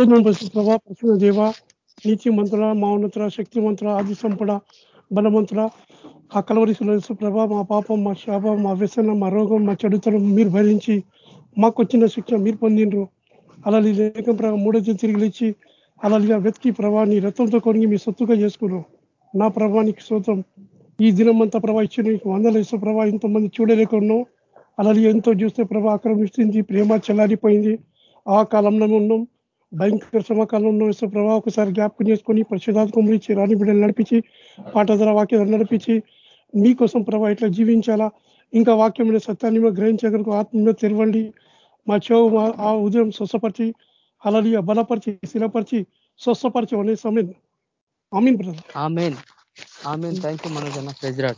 స్తోత్రం ప్రభా ప్రసన్న దేవ నీతి మంత్రుల మౌనతుల శక్తి మంత్రుల ఆది సంపడ బలమంతుల ఆ కలవరిశిలో ప్రభా మా పాపం మా శాపం మా వ్యసనం మా రోగం మా చెడుతనం మీరు భరించి మాకు వచ్చిన శిక్ష మీరు పొందిండ్రు. అలాగే లేఖం ప్రభావ మూడో తిరిగి లేచి అలాగే వెతికి ప్రభాని రథంతో కొనిగి మీ సొత్తుగా చేసుకున్నాం నా ప్రభానికి స్తోత్రం. ఈ దినం అంతా ప్రభా ఇచ్చిన వందల ఇసు ప్రభా ఇంతమంది చూడలేకున్నాం అలాగే ఎంతో చూస్తే ప్రభా ఆక్రమిస్తుంది ప్రేమ చెల్లారిపోయింది. ఆ కాలంలో ఉన్నాం. భయంకర శ్రమకాలంలో ప్రభావ ఒకసారి జ్ఞాపకం చేసుకొని పరిశుధాత్మలు ఇచ్చి రాని బిడ్డలు నడిపించి పాట వాక్యాలను వాక్యాలు నడిపించి మీకోసం ప్రభావ ఇట్లా జీవించాలా? ఇంకా వాక్యం సత్యాన్ని గ్రహించగలకు ఆత్మీయ తెరవండి. మా చెవు ఆ ఉదయం స్వస్థపరిచి అలలి బలపరిచి స్థిరపరిచి స్వస్థపరిచి అనే సమయం. Amen brother. Amen. Amen. Thank you మనోజన praise the Lord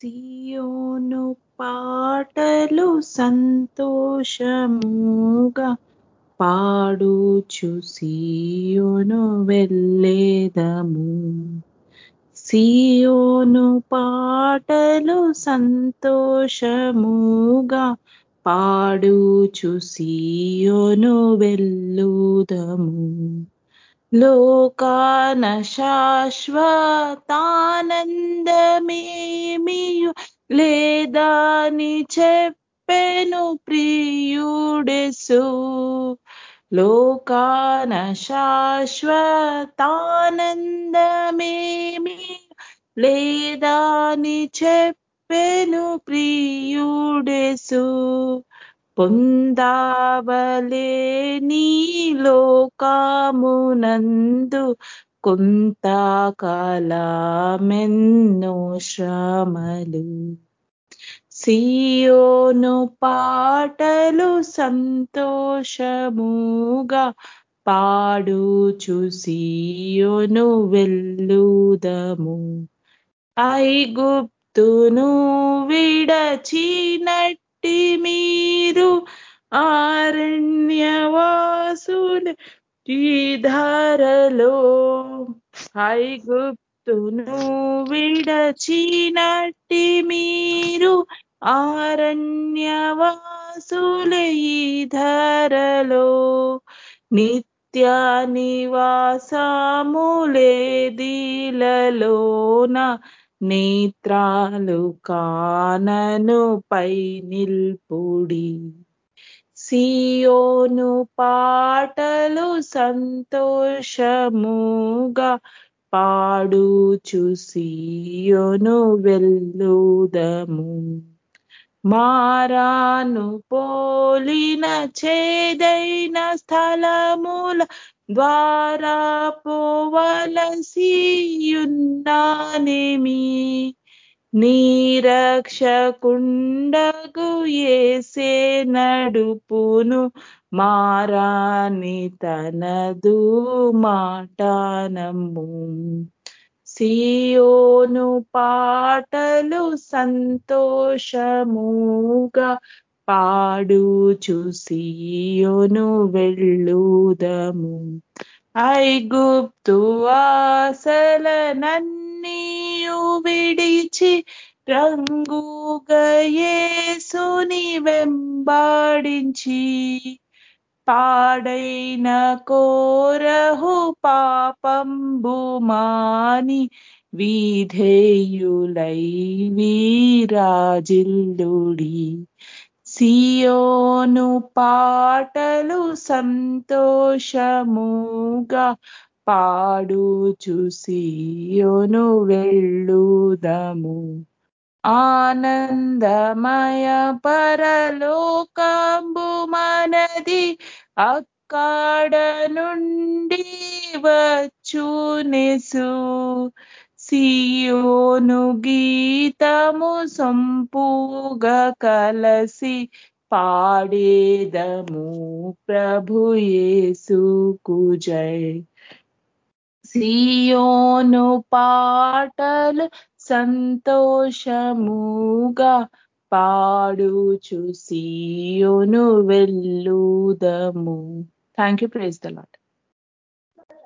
Zion పాటలు సంతోషముగా పాడుచు సియోను వెళ్ళేదము సియోను పాటలు సంతోషముగా పాడుచు సియోను వెళ్ళుదము లోకాన శాశ్వతానందమేమియు లేదాని చెప్పెను ప్రియుడెసు. లోకాన శాశ్వతానందమేమి లేదాని చెప్పెను ప్రియుడెసు. పొందావలే నీ లోకామునందు కొంతకాలమెన్నో శ్రమలు. సియోను పాటలు సంతోషముగా పాడుచు సియోను వెళ్ళుదము ఐగుప్తును విడచినట్టి మీరు ఆరణ్యవాసులు ఈ ధారలో ఐగుప్తును విడచినట్టి మీరు ఆరణ్యవాసుల ఈ ధరలో నిత్య నివాసములేదిలలోన నేత్రాలు కానను పై నిల్పుడి. సియోను పాటలు సంతోషముగా పాడుచు సియోను వెళ్ళుదము మారాను పోలిన చేదైన స్థలముల ద్వారా పోవలసియున్నానేమి నీరక్షకుండగు ఏసే నడుపును మారాని తనదు మాటానము. సియోను పాటలు సంతోషముగా పాడు చూసియోను వెళ్ళుదము. ఐగుప్తు ఆసలనన్నీయు విడిచి రంగుగయేసుని వెంబాడించి పాడైన కోరహు పాపంబుమాని వీధేయులై వీరాజిల్లుడి. సియోను పాటలు సంతోషముగా పాడుచు సియోను వెళ్ళుదము. ఆనందమయ పరలోకంబు మనది అక్కడ నుండి వచ్చునెసు. సియోను గీతము సంపూగ కలసి పాడేదము ప్రభుయేసుకు జై. సియోను పాటలు సంతోషముగా పాడుచు సియోను వెళ్ళుదము thank you praise the Lord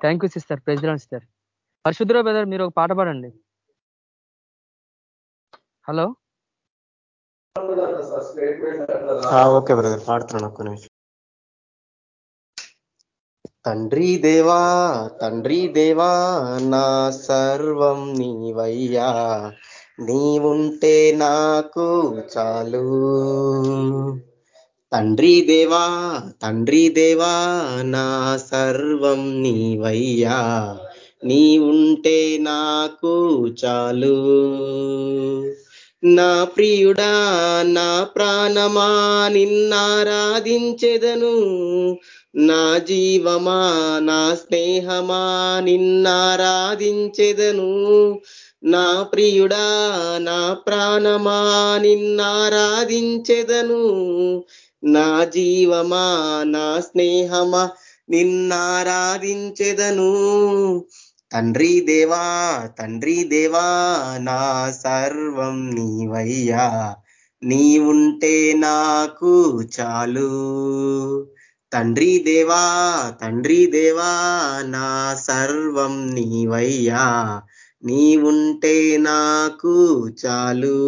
thank you sister praise Lord sister పరిశుద్ర బ్రదర్ మీరు ఒక పాట పాడండి. హలో? ఓకే బ్రదర్ పాడుతున్నాను ఒక్క నిమిషం. తండ్రి దేవా తండ్రి దేవా నా సర్వం నీవయ్యా. నీవుంటే నాకు చాలు. తండ్రి దేవా తండ్రి దేవా నా సర్వం నీవయ్యా. నీ ఉంటే నాకు చాలు. నా ప్రియుడా నా ప్రాణమా నిన్నారాధించెదను నా జీవమా నా స్నేహమా నిన్నారాధించెదను నా ప్రియుడా నా ప్రాణమా నిన్నారాధించెదను నా జీవమా నా స్నేహమా నిన్నారాధించెదను తండ్రి దేవా తండ్రి దేవా నా సర్వం నీవయ్యా. నీవుంటే నాకు చాలు. తండ్రి దేవా తండ్రి దేవా నా సర్వం నీవయ్యా. నీవుంటే నాకు చాలు.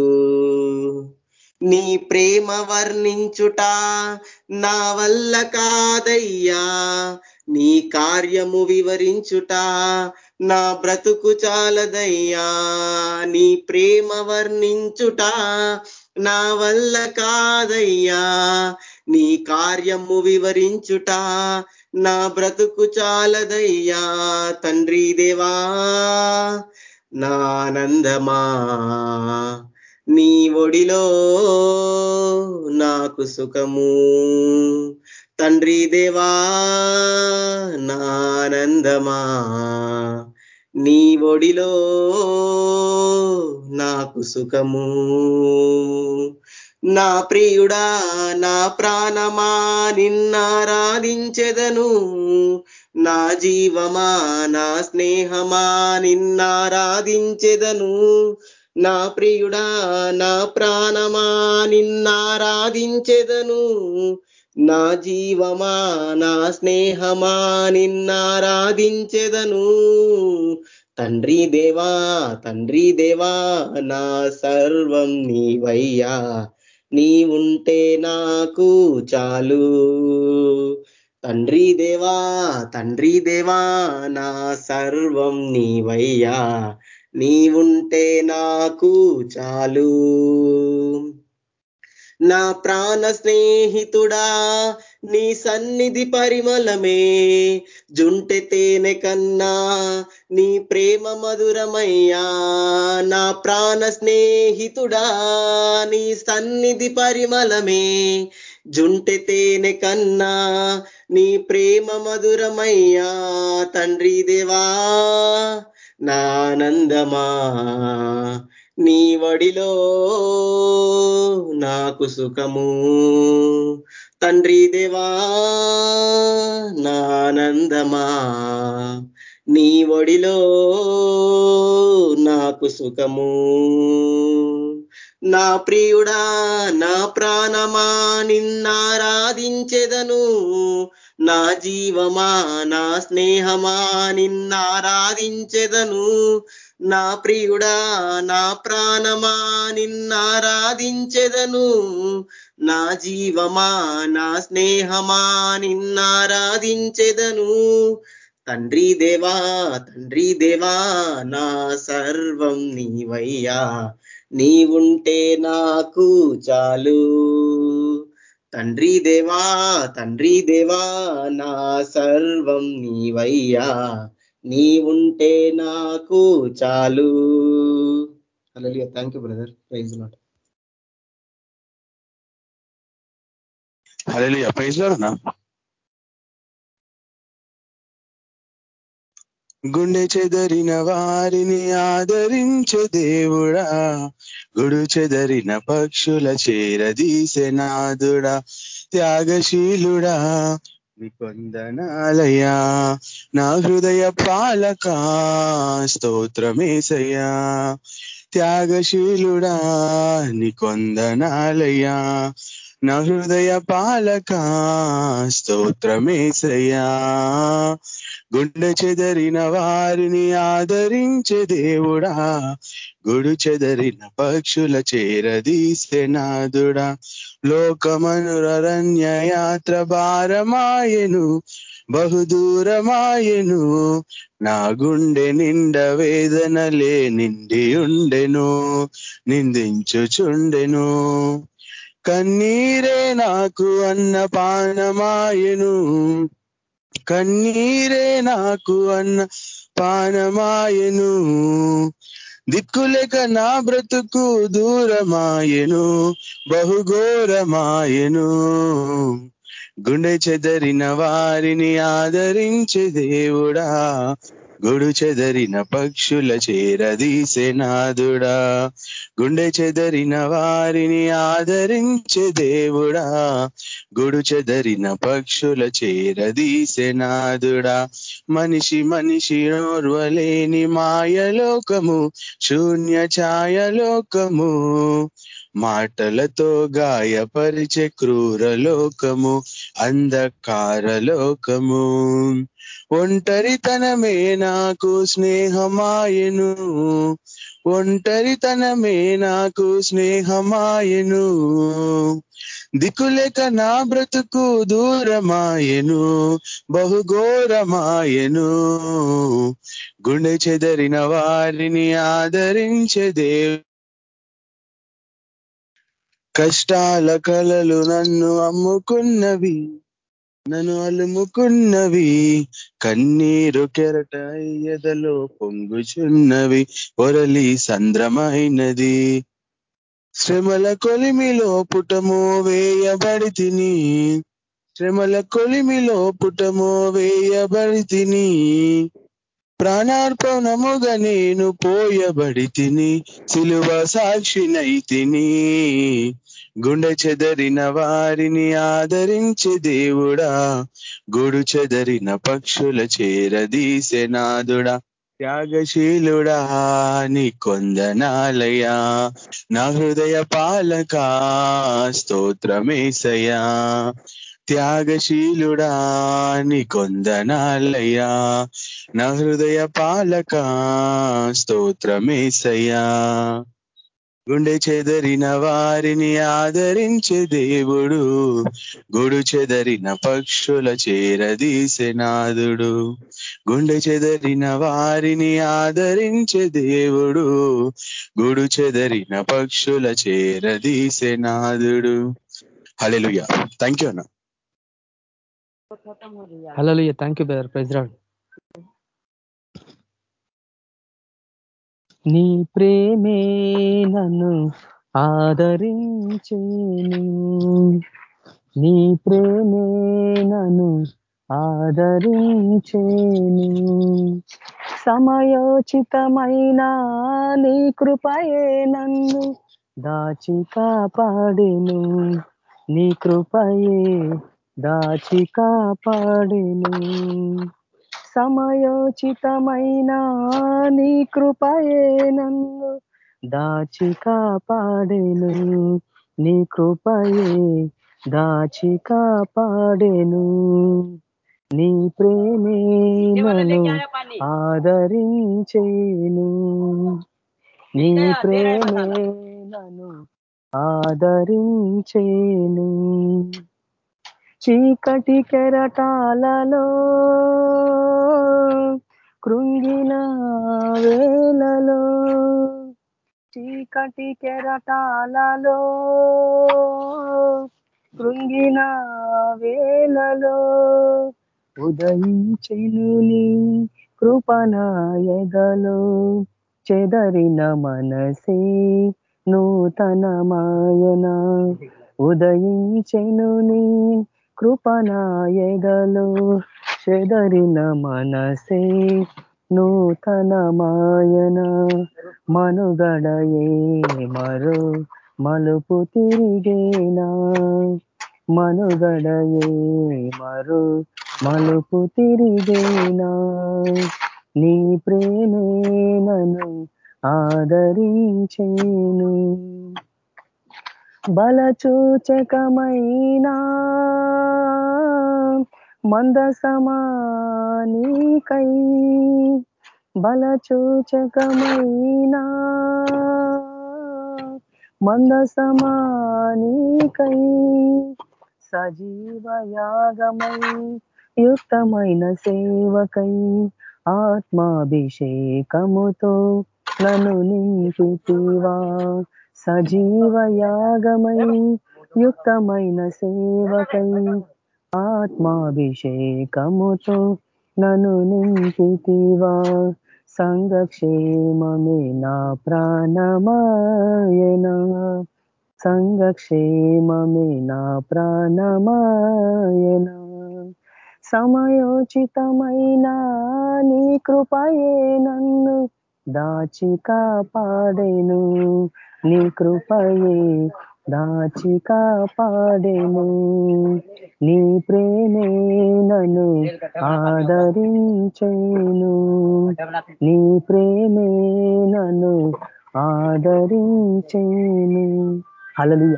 నీ ప్రేమ వర్ణించుట నా వల్ల కాదయ్యా. నీ కార్యము వివరించుట నా బ్రతుకు చాలదయ్యా నీ ప్రేమ వర్ణించుట నా వల్ల కాదయ్యా. నీ కార్యము వివరించుట నా బ్రతుకు చాలదయ్యా. తండ్రి దేవా నా ఆనందమా నీ ఒడిలో నాకు సుఖము. తండ్రి దేవా నానందమా నీ ఒడిలో నాకు సుఖము. నా ప్రియుడా నా ప్రాణమా నిన్నారాధించెదను నా జీవమా నా స్నేహమా నిన్నారాధించెదను నా ప్రియుడా నా ప్రాణమా నిన్నారాధించెదను నా జీవమా నా స్నేహమా నిన్నారాధించెదను తండ్రి దేవా తండ్రి దేవా నా సర్వం నీవయ్యా. నీ ఉంటే నాకు చాలు. తండ్రి దేవా తండ్రి దేవా నా సర్వం నీవయ్యా. నీ ఉంటే నాకు చాలు. నా ప్రాణ స్నేహితుడా నీ సన్నిధి పరిమళమే. జుంటె తేనె కన్నా నీ ప్రేమ మధురమయ్యా. నా ప్రాణ స్నేహితుడా నీ సన్నిధి పరిమళమే. జుంటె తేనె కన్నా నీ ప్రేమ మధురమయ్యా. తండ్రి దేవా నానందమా నీ వడిలో నాకు సుఖము. తండ్రి దేవా నానందమా నీ ఒడిలో నాకు సుఖము. నా ప్రియుడా నా ప్రాణమా నిన్నారాధించెదను. నా జీవమా నా స్నేహమా నిన్నారాధించెదను నా ప్రియుడా నా ప్రాణమా నిన్నారాధించెదను నా జీవమా నా స్నేహమా నిన్నారాధించెదను తండ్రి దేవా తండ్రి దేవా నా సర్వం నీవయ్యా. నీవుంటే నాకు చాలు. తండ్రి దేవా తండ్రి దేవా నా సర్వం నీవయ్యా నీ ఉంటే నాకు చాలు అలా thank you brother praise Lord అలా ప్రైజ్ లాడనా గుండె చెదరిన వారిని ఆదరించే దేవుడా. గుడు చెదరిన పక్షుల చేరదీసే నాదుడా. త్యాగశీలుడా నికొందనాలయా నా హృదయ పాలక స్తోత్రమేసయ్యా. త్యాగశీలుడా నికొందనాలయా నా హృదయ పాలక స్తోత్రమేసయ్యా గుండె చెదరిన వారిని ఆదరించే దేవుడా. గుడు చెదరిన పక్షుల చేరదీసే నాదుడా. లోకమనురరణ్య యాత్ర భారమాయను బహుదూరమాయను. నా గుండె నిండ వేదనలే నిండి ఉండెను నిందించుచుండెను. కన్నీరే నాకు అన్న పానమాయను కన్నీరే నాకు అన్న పానమాయను దిక్కులేక నా బ్రతుకు దూరమాయను. బహుఘోరమాయను. గుండె చెదరిన వారిని ఆదరించే దేవుడా. గుడు చెదరిన పక్షుల చేరదీసే నాదుడా. గుండె చెదరిన వారిని ఆదరించే దేవుడా. గుడు చెదరిన పక్షుల చేరదీసే నాదుడా. మనిషి మనిషి నోర్వలేని మాయలోకము శూన్య ఛాయలోకము. మాటలతో గాయపరిచే క్రూర లోకము అంధకార లోకము ఒంటరితనమే నాకు స్నేహమాయను. ఒంటరితనమే నాకు స్నేహమాయను. దిక్కులేక నా బ్రతుకు దూరమాయను బహుఘోరమాయను. గుండె చెదరిన వారిని ఆదరించే దేవు కష్టాల కలలు నన్ను అమ్ముకున్నవి నన్ను అలుముకున్నవి. కన్నీరు కెరట ఎదలో పొంగుచున్నవి ఒరలి సంద్రమైనది. శ్రమల కొలిమిలో పుటము వేయబడి తిని శ్రమల కొలిమిలో పుటము వేయబడి తిని. ప్రాణార్పణముగా నేను పోయబడి తిని సిలువ సాక్షినై తిని. గుండె చెదరిన వారిని ఆదరించే దేవుడా గుడు చెదరిన పక్షుల చేరదీసే నాదుడా. త్యాగశీలుడా నీ కొందనాలయా. నా హృదయ పాలక స్తోత్రమేసయా త్యాగశీలుడా నీ కొందనాలయ్యా. నా హృదయ పాలక స్తోత్రమేసయ్యా. గుండె చెదరిన వారిని ఆదరించే దేవుడు గుడు చెదరిన పక్షుల చేరదీసే నాదుడు. గుండె చెదరిన వారిని ఆదరించే దేవుడు గుడు చెదరిన పక్షుల చేరదీసే నాదుడు. హలెలుయా థ్యాంక్ యూ అన్నా. Hello thank you brother president నీ ప్రేమే నన్ను ఆదరించేను నీ. ప్రేమే నన్ను ఆదరించేను సమయోచితమైన నీ కృపయే నన్ను దాచి కాపాడేను. నీ కృపయే దాచి కాపాడెను. సమయోచితమైన నీ కృపయే నన్ను దాచి కాపాడెను. నీ కృపయే దాచి కాపాడెను. నీ ప్రేమే నన్ను ఆదరించేను. నీ ప్రేమే నన్ను ఆదరించేను. చీకటి కెరటాలలో కృంగిన వేలలో. చీకటి కెరటాలలో కృంగిన వేలలో ఉదయించెను నీ కృపణాయగలో చెదరిన మనసే నూతనమాయన. ఉదయించెను నీ కృపణాయగలో చెదరిన మనసే నూతనమాయన మనుగడయే మరో మలుపు తిరిగేనా? మనుగడయే మరో మలుపు తిరిగేనా? నీ ప్రేమేనను ఆదరించేను. బలచూచకమైనా మందసమానికై బలచూచకమైనా మందసమానికై సజీవయాగమై యుక్తమైన సేవకై ఆత్మాభిషేకముతో నన్ను నింపితివా సజీవయాగమై యుక్తమైన సేవకై ఆత్మాభిషేకముతో నను నింపితివా సంఘక్షేమమే నా ప్రాణమాయన. సంఘక్షేమమే నా ప్రాణమాయన. సమయోచితమైన నీ కృపయే నన్ను దాచి కాపాడేను నీ కృపయే దాచి కాపాడేను నీ ప్రేమే నన్ను ఆదరించేను. నీ ప్రేమే నన్ను ఆదరించేను. అలలు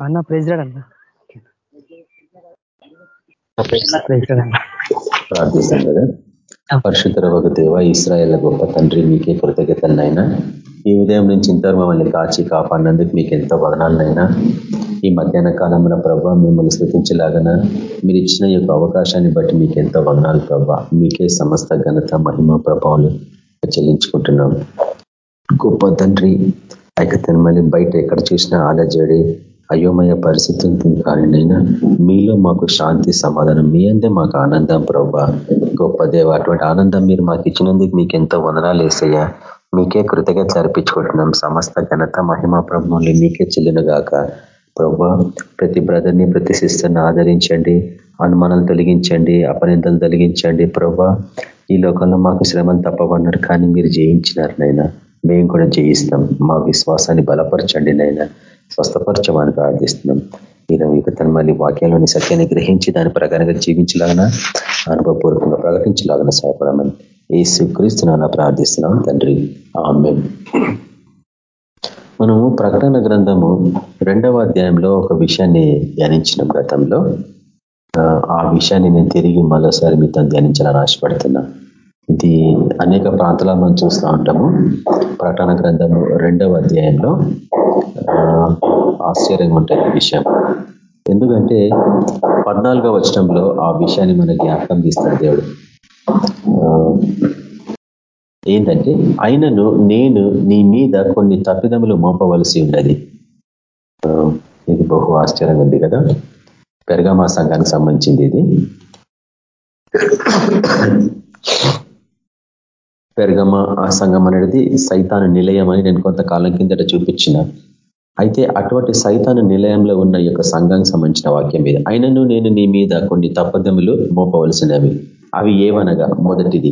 అన్న ప్రెసిడెంట్ అన్న. ప్రార్థిస్తాం కదా. పరిశుద్ధ ఒక దేవ ఇస్రాయేల్ గొప్ప తండ్రి మీకే కృతజ్ఞతలనైనా ఈ ఉదయం నుంచి ఇంతవరకు మమ్మల్ని కాచి కాపాడినందుకు మీకు ఎంతో వదనాలనైనా ఈ మధ్యాహ్న కాలంలో ప్రభావ మిమ్మల్ని స్థుతించలాగన మీరు ఇచ్చిన యొక్క అవకాశాన్ని బట్టి మీకు ఎంతో వదనాలు ప్రభావ మీకే సమస్త ఘనత మహిమ ప్రభావాలు చెల్లించుకుంటున్నాం. గొప్ప తండ్రి ఐకతను మళ్ళీ బయట ఎక్కడ చూసినా అలజడి అయోమయ పరిస్థితి ఉంటుంది మీలో మాకు శాంతి సమాధానం మీ అందే మాకు ఆనందం ప్రభా. గొప్ప దేవ అటువంటి ఆనందం మీరు మాకు ఇచ్చినందుకు మీకు ఎంతో వందనాలు వేసయ్యా మీకే కృతజ్ఞతలు అర్పించుకుంటున్నాం సమస్త ఘనత మహిమ ప్రభుత్వం మీకే చెల్లినగాక. ప్రభా ప్రతి బ్రదర్ని ప్రతి సిస్టర్ని ఆదరించండి. అనుమానాలు తొలగించండి అపనిందలు తొలగించండి. ప్రభా ఈ లోకంలో మాకు శ్రమను తప్పవన్నారు కానీ మీరు జయించినారు నైనా మేము కూడా జయిస్తాం. మా విశ్వాసాన్ని బలపరచండి నైనా స్వస్థపరచమని ప్రార్థిస్తున్నాం. ఈ తన మళ్ళీ వాక్యాలని సత్యాన్ని గ్రహించి దాని ప్రకారంగా జీవించలాగన అనుభవపూర్వకంగా ప్రకటించలాగన సహాయపడమని ఏసు క్రీస్తున్నా ప్రార్థిస్తున్నాం తండ్రి. ఆమె మనము ప్రకటన గ్రంథము రెండవ అధ్యాయంలో ఒక విషయాన్ని ధ్యానించినాం గతంలో. ఆ విషయాన్ని నేను తిరిగి మరోసారి మీతో ధ్యానించాలని ఆశపడుతున్నా. ఇది అనేక ప్రాంతాల మనం చూస్తూ ఉంటాము. ప్రకటన గ్రంథము రెండవ అధ్యాయంలో ఆశ్చర్యంగా ఉంటుంది ఈ విషయం. ఎందుకంటే పద్నాలుగో వచనంలో ఆ విషయాన్ని మన జ్ఞాపకం తీస్తాడు దేవుడు. ఏంటంటే అయినను నేను నీ మీద కొన్ని తప్పిదములు మోపవలసి ఉన్నది. ఇది బహు ఆశ్చర్యంగా ఉంది కదా? పెరగమా సంఘానికి సంబంధించింది ఇది. పెరగమ ఆ సంఘం అనేది సైతాను నిలయం అని నేను కొంతకాలం కిందట చూపించిన. అయితే అటువంటి సైతాను నిలయంలో ఉన్న యొక్క సంఘానికి సంబంధించిన వాక్యం మీద అయినను నేను నీ మీద కొన్ని తప్పదములు మోపవలసినవి. అవి ఏమనగా? మొదటిది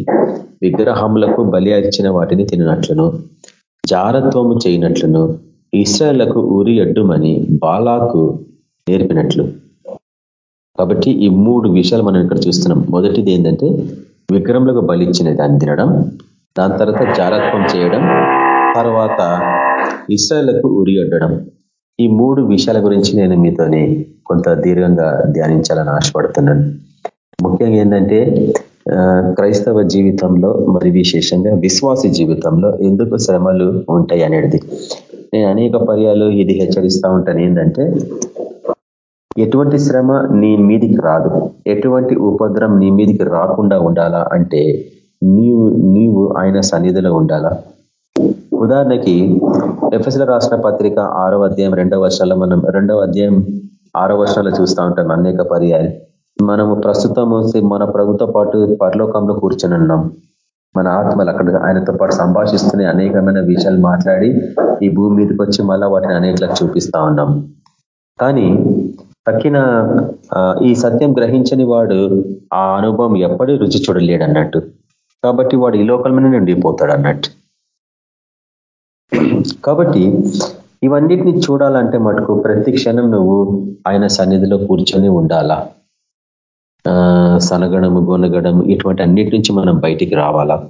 విగ్రహములకు బలి అర్చిన వాటిని తిననట్లును జారత్వము చేయనట్లును ఇస్రాయలకు ఊరి అడ్డుమని బాలాకు నేర్పినట్లు. కాబట్టి ఈ మూడు విషయాలు మనం ఇక్కడ చూస్తున్నాం. మొదటిది ఏంటంటే విగ్రహములకు బలిచ్చిన దాన్ని తినడం దాని తర్వాత జారత్వం చేయడం తర్వాత ఇస్రాయలకు ఉరి అడ్డడం ఈ మూడు విషయాల గురించి నేను మీతోని కొంత దీర్ఘంగా ధ్యానించాలని ఆశపడుతున్నాను. ముఖ్యంగా ఏంటంటే క్రైస్తవ జీవితంలో మరి విశేషంగా విశ్వాస జీవితంలో ఎందుకు శ్రమలు ఉంటాయి అనేది. నేను అనేక పర్యాలు ఇది హెచ్చరిస్తూ ఉంటాను. ఏంటంటే ఎటువంటి శ్రమ నీ మీదికి రాదు. ఎటువంటి ఉపద్రం నీ మీదికి రాకుండా ఉండాలా అంటే నీవు నీవు ఆయన సన్నిధిలో ఉండాలా. ఉదాహరణకి ఎఫ్ఎస్ల రాష్ట్ర పత్రిక ఆరో అధ్యాయం రెండవ వర్షాల్లో మనం రెండవ అధ్యాయం ఆరో వర్షాలు చూస్తూ ఉంటాం అనేక పర్యాలు. మనము ప్రస్తుతం మన ప్రభుతో పాటు పరలోకంలో కూర్చొని ఉన్నాం. మన ఆత్మలు అక్కడ ఆయనతో పాటు సంభాషిస్తూనే అనేకమైన విషయాలు మాట్లాడి ఈ భూమి మీదకి వచ్చి మళ్ళా వాటిని అనేకలకు చూపిస్తా ఉన్నాం. కానీ తక్కిన ఈ సత్యం గ్రహించని వాడు ఆ అనుభవం ఎప్పటి రుచి చూడలేడు అన్నట్టు కాబట్టి వాడు ఈ లోకల్లోనే నిండిపోతాడు అన్నట్టు. కాబట్టి ఇవన్నిటిని చూడాలంటే మటుకు ప్రతి క్షణం నువ్వు ఆయన సన్నిధిలో కూర్చొని ఉండాలా? సనగడము గొనగడము ఇటువంటి అన్నిటి నుంచి మనం బయటికి రావాలా?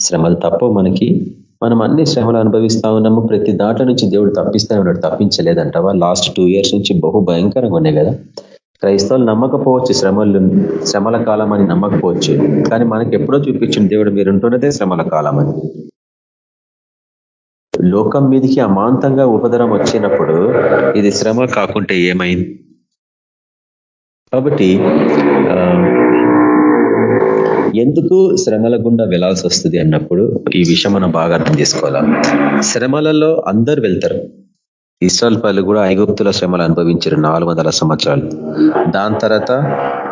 శ్రమలు తప్ప మనకి. మనం అన్ని శ్రమలు అనుభవిస్తా ఉన్నాము. ప్రతి దాంట్లో నుంచి దేవుడు తప్పిస్తూనే ఉన్నాడు. తప్పించలేదంటవా? లాస్ట్ టూ ఇయర్స్ నుంచి బహు భయంకరంగా ఉన్నాయి కదా. క్రైస్తవులు నమ్మకపోవచ్చు శ్రమలు శ్రమల కాలం అని నమ్మకపోవచ్చు. కానీ మనకి ఎప్పుడో చూపించింది దేవుడు మీరు ఉంటున్నదే శ్రమల కాలం అని. లోకం మీదకి అమాంతంగా ఉపదరం వచ్చినప్పుడు ఇది శ్రమ కాకుంటే ఏమైంది? కాబట్టి ఎందుకు శ్రమల గుండా వెళ్ళాల్సి వస్తుంది అన్నప్పుడు ఈ విషయం మనం బాగా అర్థం చేసుకోవాలా? శ్రమలలో అందరు వెళ్తారు. ఇస్రాల్ పనులు కూడా ఐగుప్తుల శ్రమలు అనుభవించారు నాలుగు వందల సంవత్సరాలు. దాని తర్వాత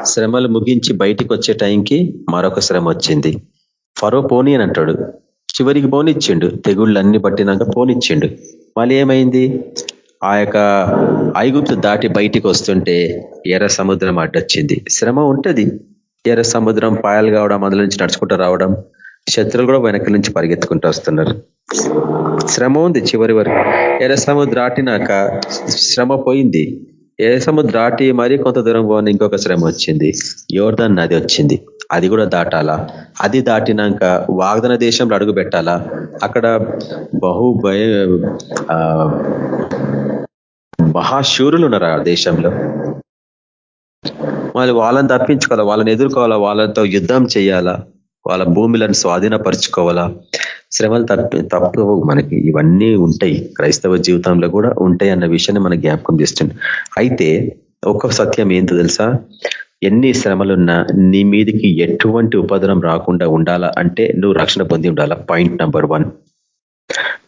శ్రమలు ముగించి బయటికి వచ్చే టైంకి మరొక శ్రమ వచ్చింది. ఫరో పోనీ అని అంటాడు. చివరికి పోనిచ్చిండు. తెగుళ్ళన్నీ పట్టినాక పోనిచ్చిండు. మళ్ళీ ఏమైంది? ఆ యొక్క ఐగుప్తు దాటి బయటికి వస్తుంటే ఎర్ర సముద్రం అడ్డొచ్చింది. శ్రమ ఉంటది. ఎర్ర సముద్రం పాయలు కావడం అందులో నుంచి నడుచుకుంటూ రావడం శత్రులు కూడా వెనక నుంచి పరిగెత్తుకుంటూ వస్తున్నారు. శ్రమ ఉంది చివరి వరకు. ఎర్ర సముద్రం దాటినాక శ్రమ పోయింది. ఏసము దాటి మరీ కొంత దూరం పోని ఇంకొక శ్రమ వచ్చింది. యోర్ధన్ నది వచ్చింది. అది కూడా దాటాలా? అది దాటినాక వాగ్దన దేశంలో అడుగు పెట్టాలా? అక్కడ బహు భయ మహాశూరులు ఉన్నారు ఆ దేశంలో. మళ్ళీ వాళ్ళని తప్పించుకోవాలా? వాళ్ళని ఎదుర్కోవాలా? వాళ్ళతో యుద్ధం చేయాలా? వాళ్ళ భూమిలను స్వాధీనపరుచుకోవాలా? శ్రమలు తప్ప తప్పవు. మనకి ఇవన్నీ ఉంటాయి. క్రైస్తవ జీవితంలో కూడా ఉంటాయి అన్న విషయాన్ని మనం జ్ఞాపకం చేస్తుంది అయితే ఒక సత్యం ఏంటో తెలుసా? ఎన్ని శ్రమలున్నా నీ మీదికి ఎటువంటి ఉపద్రం రాకుండా ఉండాలా అంటే నువ్వు రక్షణ పొంది ఉండాలా? పాయింట్ నంబర్ వన్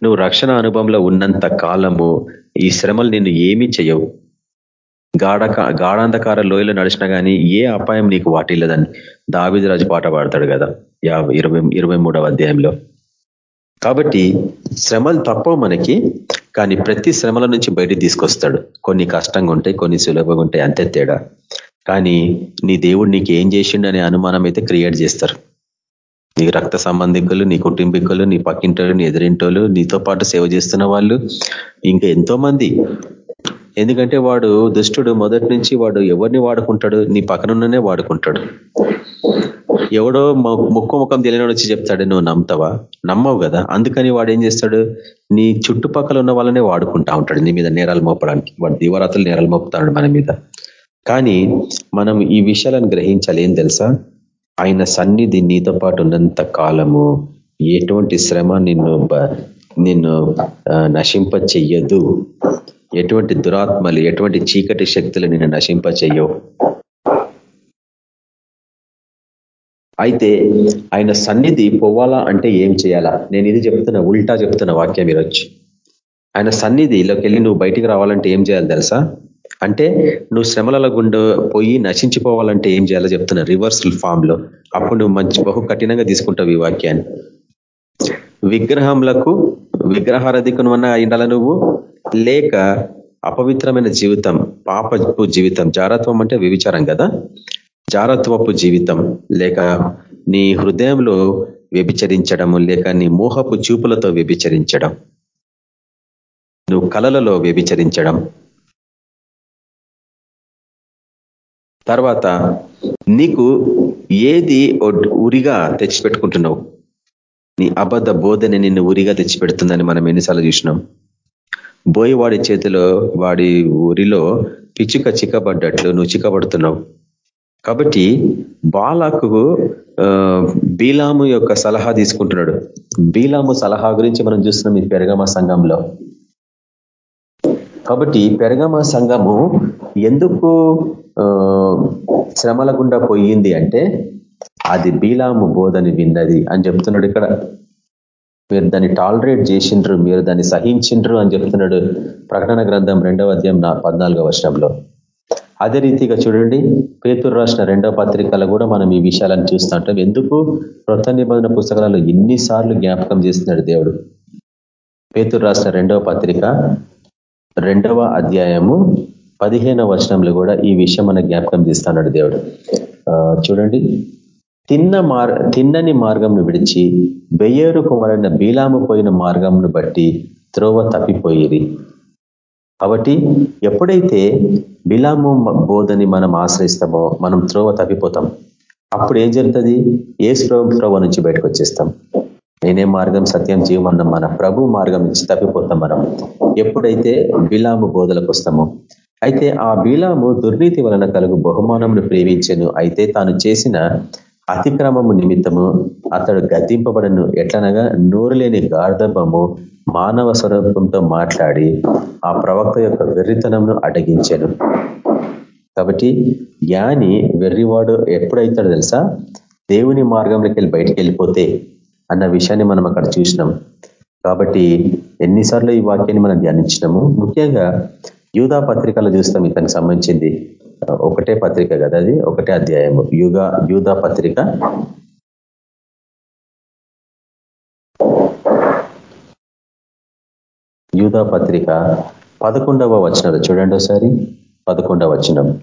నువ్వు రక్షణ అనుభవంలో ఉన్నంత కాలము ఈ శ్రమలు నిన్ను ఏమీ చేయవు. గాఢ గాఢాంధకార లోయలో నడిచినా కానీ ఏ అపాయం నీకు వాటిల్లదని దావిదరాజు పాట పాడతాడు కదా యాభై ఇరవై ఇరవై మూడవ అధ్యాయంలో. కాబట్టి శ్రమలు తప్పవు మనకి కానీ ప్రతి శ్రమల నుంచి బయట తీసుకొస్తాడు. కొన్ని కష్టంగా ఉంటాయి కొన్ని సులభంగా ఉంటాయి అంతే తేడా. కానీ నీ దేవుడు నీకు ఏం చేసిండు అనే అనుమానం అయితే క్రియేట్ చేస్తారు. నీ రక్త సంబంధికులు నీ కుటుంబీకులు నీ పక్కింటోళ్ళు నీ ఎదురింటోళ్ళు నీతో పాటు సేవ చేస్తున్న వాళ్ళు ఇంకా ఎంతో మంది ఎందుకంటే వాడు దుష్టుడు మొదటి నుంచి వాడు ఎవరిని వాడుకుంటాడు? నీ పక్కనున్ననే వాడుకుంటాడు. ఎవడో ముక్కు ముఖం తెలియని వచ్చి చెప్తాడు నువ్వు నమ్ముతావా? నమ్మవు కదా. అందుకని వాడు ఏం చేస్తాడు? నీ చుట్టుపక్కల ఉన్న వాళ్ళనే వాడుకుంటా ఉంటాడు నీ మీద నేరాలు మోపడానికి. వాడు దీవరాత్రులు నేరాలు మోపుతాడు మన మీద. కానీ మనం ఈ విషయాలను గ్రహించాలి. ఏం తెలుసా? ఆయన సన్నిధి నీతో పాటు ఉన్నంత కాలము ఎటువంటి శ్రమ నిన్ను నిన్ను నశింప చెయ్యదు ఎటువంటి దురాత్మలు ఎటువంటి చీకటి శక్తులు నిన్ను నశింప అయితే ఆయన సన్నిధి పోవాలా అంటే ఏం చేయాలా? నేను ఇది చెప్తున్నా ఉల్టా చెప్తున్న వాక్యం ఈరోజు. ఆయన సన్నిధిలోకి వెళ్ళి నువ్వు బయటికి రావాలంటే ఏం చేయాలి తెలుసా? అంటే నువ్వు శ్రమల గుండా పోయి నశించిపోవాలంటే ఏం చేయాలో చెప్తున్నా రివర్సల్ ఫామ్లో అప్పుడు నువ్వు మంచి బహు కఠినంగా తీసుకుంటావు ఈ వాక్యాన్ని. విగ్రహంలకు అన్న అయిండాల నువ్వు? లేక అపవిత్రమైన జీవితం పాపపు జీవితం జారత్వం అంటే వ్యభిచారం కదా? జారత్వపు జీవితం లేక నీ హృదయంలో వ్యభిచరించడము లేక నీ మోహపు చూపులతో వ్యభిచరించడం నువ్వు కలలలో వ్యభిచరించడం. తర్వాత నీకు ఏది ఉరిగా తెచ్చిపెట్టుకుంటున్నావు? నీ అబద్ధ బోధని నిన్ను ఉరిగా తెచ్చిపెడుతుందని మనం ఎన్నిసార్లు చూసినాం. బోయి వాడి చేతిలో వాడి ఊరిలో పిచ్చుక చిక్కబడ్డట్లు నువ్వు చిక్కబడుతున్నావు. కాబట్టి బాలాకు బీలాము యొక్క సలహా తీసుకుంటున్నాడు. బీలాము సలహా గురించి మనం చూస్తున్నాం ఈ పెరగమ సంఘంలో. కాబట్టి పెరగమ సంఘము ఎందుకు శ్రమల గుండా పోయింది అంటే అది బీలాము బోధని విన్నది అని చెప్తున్నాడు ఇక్కడ. మీరు దాన్ని టాలరేట్ చేసిండ్రు మీరు దాన్ని సహించిండ్రు అని చెప్తున్నాడు ప్రకటన గ్రంథం రెండవ అధ్యాయం పద్నాలుగవ వర్షంలో అదే రీతిగా చూడండి పేతురు రాసిన రెండవ పత్రికలో కూడా మనం ఈ విషయాలను చూస్తుంటాం ఎందుకు? కృత నిబంధన పుస్తకాలలో ఎన్నిసార్లు జ్ఞాపకం చేస్తున్నాడు దేవుడు. పేతురు రాసిన రెండవ పత్రిక రెండవ అధ్యాయము పదిహేనవ వర్షంలో కూడా ఈ విషయం మన జ్ఞాపకం చేస్తున్నాడు దేవుడు. చూడండి తిన్న మార్ తిన్నని మార్గంను విడిచి బెయ్యేరు కుమారైన బీలాము పోయిన మార్గంను బట్టి త్రోవ తప్పిపోయేది కాబట్టి ఎప్పుడైతే బిలాము బోధని మనం ఆశ్రయిస్తామో మనం త్రోవ తప్పిపోతాం. అప్పుడు ఏం జరుగుతుంది? ఏ త్రోవ త్రోవ నుంచి బయటకు వచ్చేస్తాం. నేనే మార్గం సత్యం జీవమన్న మన ప్రభు మార్గం నుంచి తప్పిపోతాం మనం. ఎప్పుడైతే బిలాము బోధలకు వస్తామో అయితే ఆ బీలాము దుర్నీతి వలన కలుగు బహుమానమును ప్రేమించను. అయితే తాను చేసిన అతిక్రమము నిమిత్తము అతడు గద్దింపబడను. ఎట్లనగా నోరు లేని గార్ధబము మానవ స్వరూపంతో మాట్లాడి ఆ ప్రవక్త యొక్క వెర్రితనంను అడగించాను. కాబట్టి జ్ఞాని వెర్రివాడు ఎప్పుడైతాడో తెలుసా? దేవుని మార్గంలోకి వెళ్ళి బయటికి వెళ్ళిపోతే అన్న విషయాన్ని మనం అక్కడ చూసినాం. కాబట్టి ఎన్నిసార్లు ఈ వాక్యాన్ని మనం ధ్యానించినాము? ముఖ్యంగా యూదా పత్రికలు చూస్తాం ఇతనికి సంబంధించింది. ఒకటే పత్రిక కదా అది? ఒకటే అధ్యాయము. యుగ యూదా పత్రిక. యూదా పత్రిక పదకొండవ వచనం చూడండి ఒకసారి. పదకొండవ వచనం.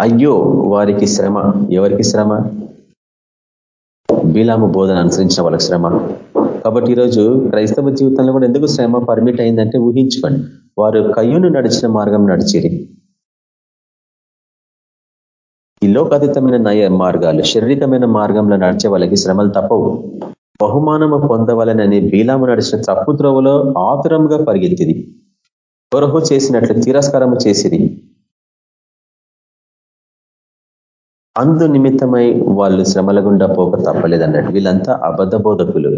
అయ్యో వారికి శ్రమ. ఎవరికి శ్రమ? బీలాము బోధన అనుసరించిన వాళ్ళకి శ్రమ. కాబట్టి ఈరోజు క్రైస్తవ జీవితంలో కూడా ఎందుకు శ్రమ? పర్మిట్ అయిందంటే ఊహించుకోండి. వారు కయ్యూను నడిచిన మార్గం నడిచిరి. లోకాతీతమైన నయ మార్గాలు శారీరకమైన మార్గంలో నడిచే వాళ్ళకి శ్రమలు తప్పవు. బహుమానము పొందవలనని బీలాము నడిచిన తప్పు త్రోవలో ఆతురంగా పరిగెత్తిది. కొరహు చేసినట్లు తిరస్కారము చేసిరి. అందు నిమిత్తమై వాళ్ళు శ్రమల గుండా పోక తప్పలేదన్నట్టు వీళ్ళంతా అబద్ధ బోధకులు.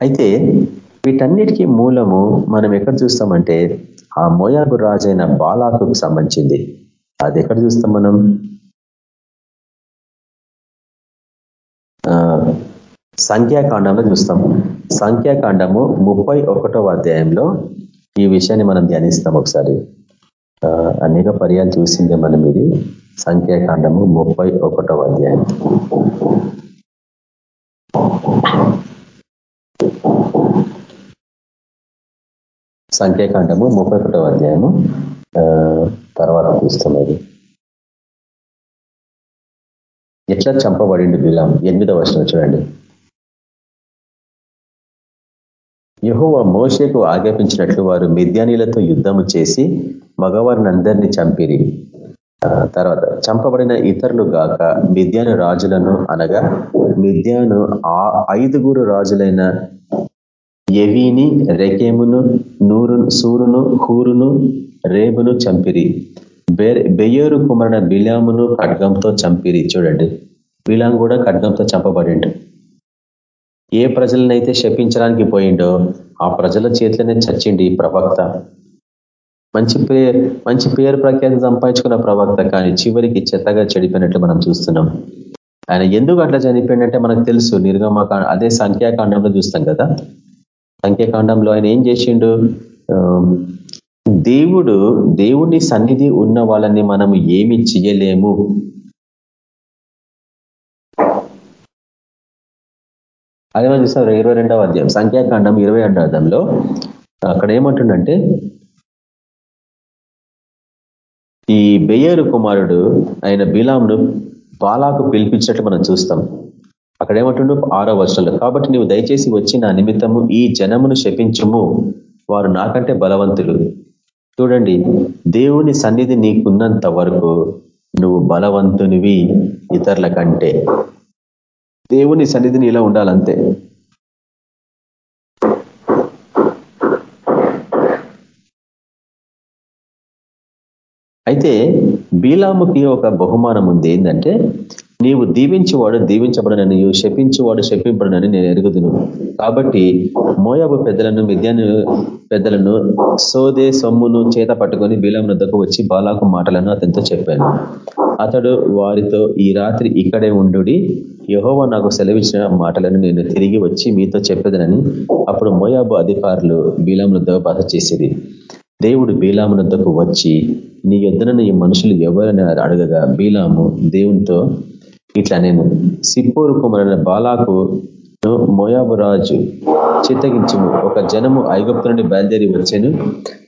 అయితే వీటన్నిటికీ మూలము మనం ఎక్కడ చూస్తామంటే ఆ మోయాబు రాజైన బాలాకు సంబంధించింది. అది ఎక్కడ చూస్తాం మనం? సంఖ్యాకాండంలో చూస్తాం. సంఖ్యాకాండము ముప్పై అధ్యాయంలో ఈ విషయాన్ని మనం ధ్యానిస్తాం ఒకసారి. అనేక పర్యాలు చూసిందే మనం ఇది. సంఖ్యాకాండము ముప్పై అధ్యాయం. సంఖ్యాకాండము ముప్పై అధ్యాయము తర్వాత చూస్తున్నది ఎట్లా చంపబడిండు బిలాం? ఎనిమిదవ వర్షం చూడండి. యహోవ మోషకు ఆజ్ఞాపించినట్లు వారు మిద్యానీలతో యుద్ధము చేసి మగవారిని అందరినీ చంపిరి. తర్వాత చంపబడిన ఇతరులు గాక మిద్యాను రాజులను అనగా మిద్యాను ఆ ఐదుగురు రాజులైన ఎవిని రెకేమును నూరు సూరును హూరును రేబును చంపిరి. బెయ్యూరు కుమరణ బిలామును ఖడ్గంతో చంపిరి. చూడండి. బిలాం కూడా ఖడ్గంతో చంపబడిండు. ఏ ప్రజలనైతే శపించడానికి పోయిండో ఆ ప్రజల చేతిలోనే చచ్చిండి ప్రవక్త. మంచి పేరు మంచి పేరు ప్రఖ్యాతి సంపాదించుకున్న ప్రవక్త కానీ చివరికి చెత్తగా చెడిపోయినట్లు మనం చూస్తున్నాం. ఆయన ఎందుకు అట్లా చనిపోయిందంటే మనకు తెలుసు నిర్గమకాండ అదే సంఖ్యాకాండంలో చూస్తాం కదా. సంఖ్యాకాండంలో ఆయన ఏం చేసిండు? దేవుడు దేవుని సన్నిధి ఉన్న వాళ్ళని మనం ఏమి చేయలేము. అదే మనం చూస్తాం ఇరవై రెండవ అధ్యాయం సంఖ్యాకాండం ఇరవై రెండవ అధ్యాయంలో అక్కడ ఏమంటుండంటే ఈ బెయ్యరు కుమారుడు ఆయన బిలాంను బాలాకు పిలిపించినట్లు మనం చూస్తాం. అక్కడ ఏమంటుండో ఆరో వర్షంలో కాబట్టి నువ్వు దయచేసి వచ్చి నా నిమిత్తము ఈ జనమును శపించము వారు నాకంటే బలవంతులు. చూడండి దేవుని సన్నిధి నీకున్నంత వరకు నువ్వు బలవంతునివి ఇతరుల కంటే. దేవుని సన్నిధిని ఇలా ఉండాలంతే. అయితే బీలాముకి ఒక బహుమానం ఉంది ఏంటంటే నీవు దీవించేవాడు దీవించబడనని శపించేవాడు శపింపడనని నేను ఎరుగుదును. కాబట్టి మోయాబు పెద్దలను మిథ్యాను పెద్దలను సోదే సొమ్మును చేత పట్టుకొని బీలం వద్దకు వచ్చి బాలాకు మాటలను అతనితో చెప్పాను. అతడు వారితో ఈ రాత్రి ఇక్కడే ఉండు యహోవ నాకు సెలవిచ్చిన మాటలను నేను తిరిగి వచ్చి మీతో చెప్పేదనని అప్పుడు మోయాబు అధికారులు బీలాములతో బాధ చేసేది దేవుడు బీలామునద్దకు వచ్చి నీ యొద్దన ఈ మనుషులు ఎవరని అడగగా బీలాము దేవునితో ఇట్లా నేను సిప్పోరు కుమారైన బాలాకు మోయాబు రాజు చిత్తగించము. ఒక జనము ఐగుప్తు నుండి బయలుదేరి వచ్చాను.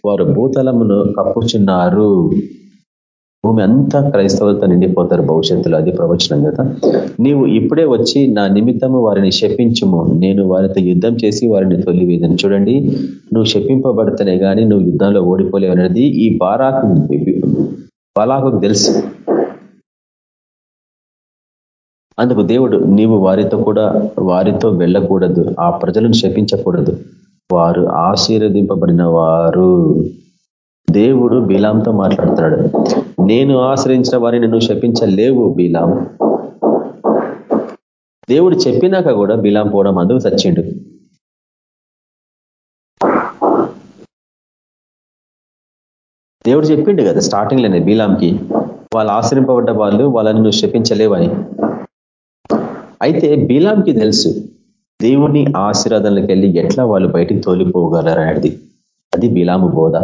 వారు భూతలమును కప్పుచున్నారు. భూమి అంతా క్రైస్తవులతో నిండిపోతారు భవిష్యత్తులో. అది ప్రవచనం కదా. నీవు ఇప్పుడే వచ్చి నా నిమిత్తము వారిని శపించుము. నేను వారితో యుద్ధం చేసి వారిని తొలివేదని చూడండి నువ్వు శపింపబడితేనే కానీ నువ్వు యుద్ధంలో ఓడిపోలేవు అనేది ఈ బారాకు బలాకు తెలుసు. అందుకు దేవుడు నీవు వారితో కూడా వారితో వెళ్ళకూడదు ఆ ప్రజలను శపించకూడదు. వారు ఆశీర్వదింపబడిన వారు. దేవుడు బీలాంతో మాట్లాడుతున్నాడు. నేను ఆశ్రయించిన వారిని నువ్వు శపించలేవు బీలాం. దేవుడు చెప్పినాక కూడా బీలాం పోవడం అందుకు చచ్చిండు. దేవుడు చెప్పిండు కదా స్టార్టింగ్లోనే బీలాంకి వాళ్ళు ఆశ్రయింపబడ్డ వాళ్ళు వాళ్ళని నువ్వు శపించలేవని. అయితే బీలాంకి తెలుసు దేవుని ఆశీర్వాదాలకు వెళ్ళి ఎట్లా వాళ్ళు బయటికి తోలిపోగలరనేది. అది బీలాము బోధ.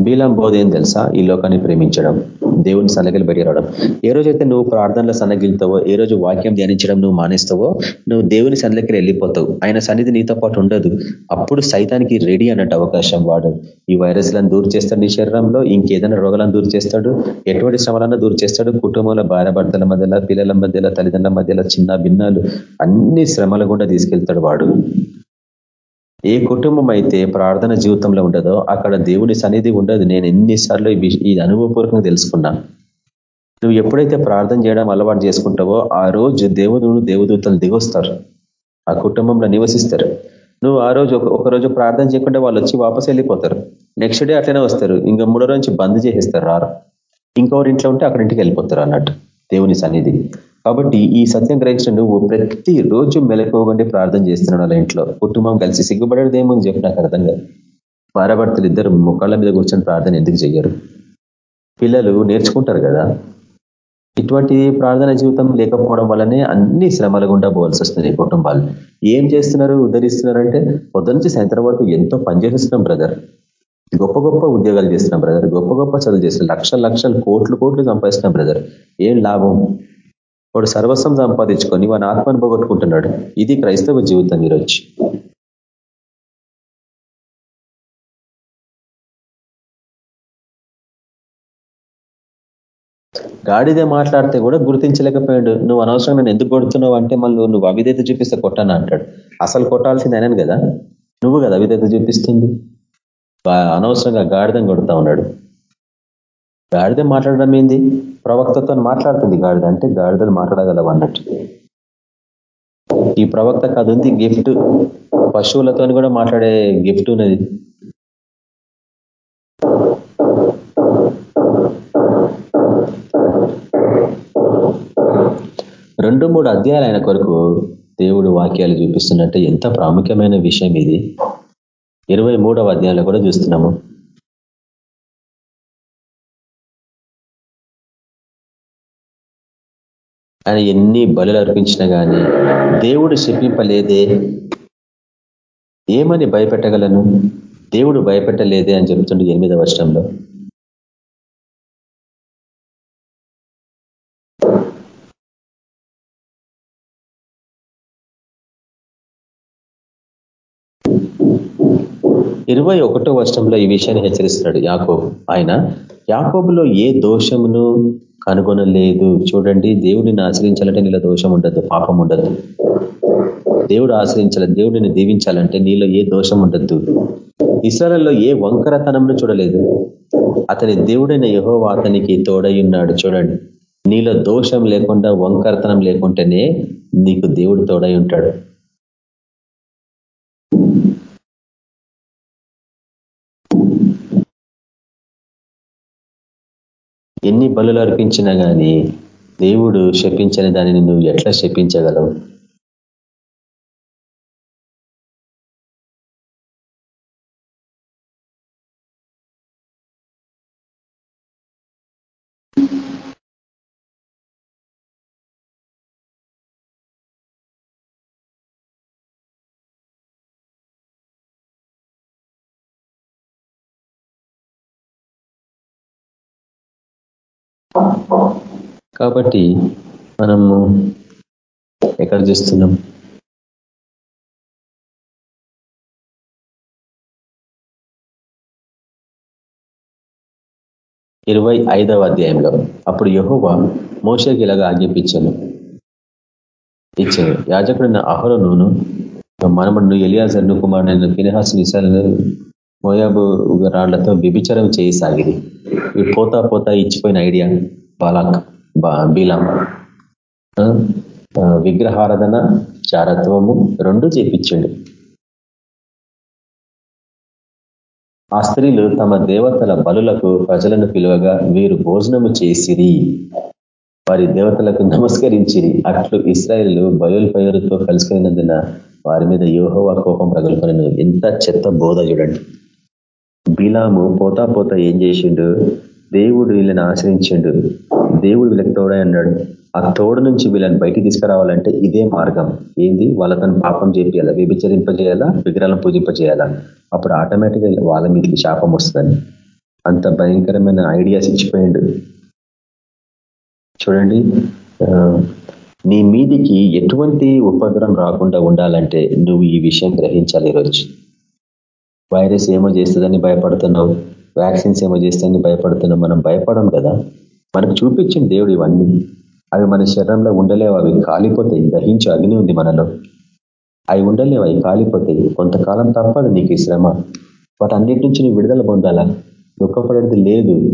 బీలాం బోధ ఏం తెలుసా? ఈ లోకాన్ని ప్రేమించడం దేవుని సన్నగిలు బయట రావడం. ఏ రోజైతే నువ్వు ప్రార్థనలో సన్నగిలుతావో ఏ రోజు వాక్యం ధ్యానించడం నువ్వు మానేస్తావో నువ్వు దేవుని సన్నగిలి వెళ్ళిపోతావు. ఆయన సన్నిధి నీతో పాటు ఉండదు. అప్పుడు సైతానికి రెడీ అన్నట్టు అవకాశం వాడు. ఈ వైరస్లను దూరు చేస్తాడు నీ శరీరంలో ఇంకేదైనా రోగాలను దూరు చేస్తాడు. ఎటువంటి శ్రమలన్నా దూరు చేస్తాడు? కుటుంబంలో భార్యభర్తల మధ్యలో పిల్లల మధ్యలో తల్లిదండ్రుల మధ్యలో చిన్న భిన్నాలు అన్ని శ్రమల గుండా తీసుకెళ్తాడు వాడు. ఏ కుటుంబం అయితే ప్రార్థన జీవితంలో ఉండదో అక్కడ దేవుని సన్నిధి ఉండదు. నేను ఎన్నిసార్లు ఈ అనుభవపూర్వకంగా తెలుసుకున్నాను నువ్వు ఎప్పుడైతే ప్రార్థన చేయడం అలవాటు చేసుకుంటావో ఆ రోజు దేవుడు దేవదూతలు దిగొస్తారు. ఆ కుటుంబంలో నివసిస్తారు. నువ్వు ఆ రోజు ఒక రోజు ప్రార్థన చేయకుండా వాళ్ళు వచ్చి వాపసు వెళ్ళిపోతారు. నెక్స్ట్ డే అట్లనే వస్తారు. ఇంకా మూడో నుంచి బంద్ చేసేస్తారు. రారు. ఇంకొకరి ఇంట్లో ఉంటే అక్కడ ఇంటికి వెళ్ళిపోతారు అన్నట్టు దేవుని సన్నిధి. కాబట్టి ఈ సత్యం గ్రహించిన నువ్వు ప్రతి రోజు మెలకువగండి ప్రార్థన చేస్తున్నాడు వాళ్ళ ఇంట్లో. కుటుంబం కలిసి సిగ్గుపడేది ఏముంది చెప్పి నాకు అర్థం కాదు. భార్యాభర్తలు ఇద్దరు ముఖాళ్ళ మీద కూర్చొని ప్రార్థన ఎందుకు చెయ్యరు? పిల్లలు నేర్చుకుంటారు కదా. ఇటువంటి ప్రార్థన జీవితం లేకపోవడం వల్లనే అన్ని శ్రమల గుండా పోవాల్సి వస్తుంది కుటుంబాలు. ఏం చేస్తున్నారు ఉద్ధరిస్తున్నారంటే పొద్దు నుంచి సాయంత్రం వరకు ఎంతో పనిచేస్తున్నాం బ్రదర్. గొప్ప గొప్ప ఉద్యోగాలు చేస్తున్నాం బ్రదర్. గొప్ప గొప్ప చదువు చేస్తున్నాం. లక్షల లక్షలు కోట్లు కోట్లు సంపాదిస్తున్నాం బ్రదర్. ఏం లాభం? వాడు సర్వస్వం సంపాదించుకొని వాని ఆత్మను పోగొట్టుకుంటున్నాడు ఇది క్రైస్తవ జీవితం ఈరోజు. గాడిదే మాట్లాడితే కూడా గుర్తించలేకపోయాడు. నువ్వు అనవసరం నేను ఎందుకు కొడుతున్నావు? అంటే మళ్ళీ నువ్వు అవిధేత చూపిస్తే కొట్టాను అంటాడు. అసలు కొట్టాల్సింది అయినాను కదా? నువ్వు కదా అవిధేత చూపిస్తుంది? అనవసరంగా గాడిదం కొడుతా ఉన్నాడు. గాడిద మాట్లాడడం ఏంది? ప్రవక్తతో మాట్లాడుతుంది గాడిద అంటే గాడిదలు మాట్లాడగలవు అన్నట్టు. ఈ ప్రవక్త అది ఉంది గిఫ్ట్ పశువులతో కూడా మాట్లాడే గిఫ్ట్ ఉన్నది. రెండు మూడు అధ్యాయాలు ఆయన కొరకు దేవుడు వాక్యాలు చూపిస్తున్నట్టే ఎంత ప్రాముఖ్యమైన విషయం ఇది. ఇరవై మూడవ అధ్యాయంలో కూడా చూస్తున్నాము. ఆయన ఎన్ని బలులు అర్పించినా కానీ దేవుడు శపింపలేదే. ఏమని భయపెట్టగలను? దేవుడు భయపెట్టలేదే అని చెబుతుండే ఎనిమిదవ వర్షంలో ఇరవై ఒకటో వర్షంలో ఈ విషయాన్ని హెచ్చరిస్తున్నాడు యాకోబు. ఆయన యాకోబులో ఏ దోషమును కనుగొనలేదు. చూడండి దేవుడిని ఆశ్రయించాలంటే నీలో దోషం ఉండదు పాపం ఉండదు. దేవుడు ఆశ్రయించాలి దేవుడిని దీవించాలంటే నీలో ఏ దోషం ఉండద్దు ఇస్రాయల్లో ఏ వంకరతనంను చూడలేదు. అతని దేవుడైన యహో అతనికి తోడై ఉన్నాడు. చూడండి నీలో దోషం లేకుండా వంకరతనం లేకుంటేనే నీకు దేవుడు తోడై ఉంటాడు. ఎన్ని బలులు అర్పించినా కానీ దేవుడు శపించని దానిని నువ్వు ఎట్లా శపించగలవు? కాబట్టి మనము ఎక్కడ చూస్తున్నాం? ఇరవై ఐదవ అధ్యాయంలో. అప్పుడు యహోవా మోషకి ఇలాగా ఆజ్ఞాపించాను. ఇచ్చాను యాజకుడిన అహరోను మనమడు ఎలియాజర్ను కుమారుడైన ఫినిహాస్ నిశాలను మోయాబు రాళ్ళతో వ్యభిచారం ఇవి పోతా పోతా ఇచ్చిపోయిన ఐడియా. బాలాక్ బీలాం విగ్రహారాధన చారత్వము రెండు చేపించిండు. ఆ స్త్రీలు తమ దేవతల బలులకు ప్రజలను పిలువగా వీరు భోజనము చేసిరి. వారి దేవతలకు నమస్కరించిరి. అట్లు ఇస్రాయిల్ బయోల్ పయోరుతో కలుసుకున్నందున వారి మీద యోహోవా కోపం ప్రగలుపనను ఎంత చెత్త బోధ చూడండి బిలాము పోతా పోతా ఏం చేసిండు? దేవుడు వీళ్ళని ఆశ్రయించిండు. దేవుడు వీళ్ళకి తోడై అన్నాడు ఆ తోడు నుంచి వీళ్ళని బయటికి తీసుకురావాలంటే ఇదే మార్గం. ఏంది? వాళ్ళతో పాపం చేపియాలా? వ్యభిచరింపజేయాలా? విగ్రహాలను పూజింపజేయాలా? అప్పుడు ఆటోమేటిక్గా వాళ్ళ మీదకి శాపం వస్తుందని. అంత భయంకరమైన ఐడియాస్ ఇచ్చిపోయిండు. చూడండి నీ మీదికి ఎటువంటి ఉపద్రం రాకుండా ఉండాలంటే నువ్వు ఈ విషయం గ్రహించాలి ఈరోజు. వైరస్ ఏమో చేస్తుందని భయపడుతున్నావు. వ్యాక్సిన్స్ ఏమో చేస్తే భయపడుతున్నాం. మనం భయపడం కదా. మనకు చూపించింది దేవుడు ఇవన్నీ. అవి మన శరీరంలో ఉండలేవు. అవి కాలిపోతాయి. దహించు అగ్ని ఉంది మనలో. అవి ఉండలేవు. అవి కాలిపోతాయి. కొంతకాలం తప్పదు నీకు ఈ శ్రమ. వాటి అన్నిటి నుంచి నువ్వు విడుదల పొందాలా? దుఃఖపడేది లేదు.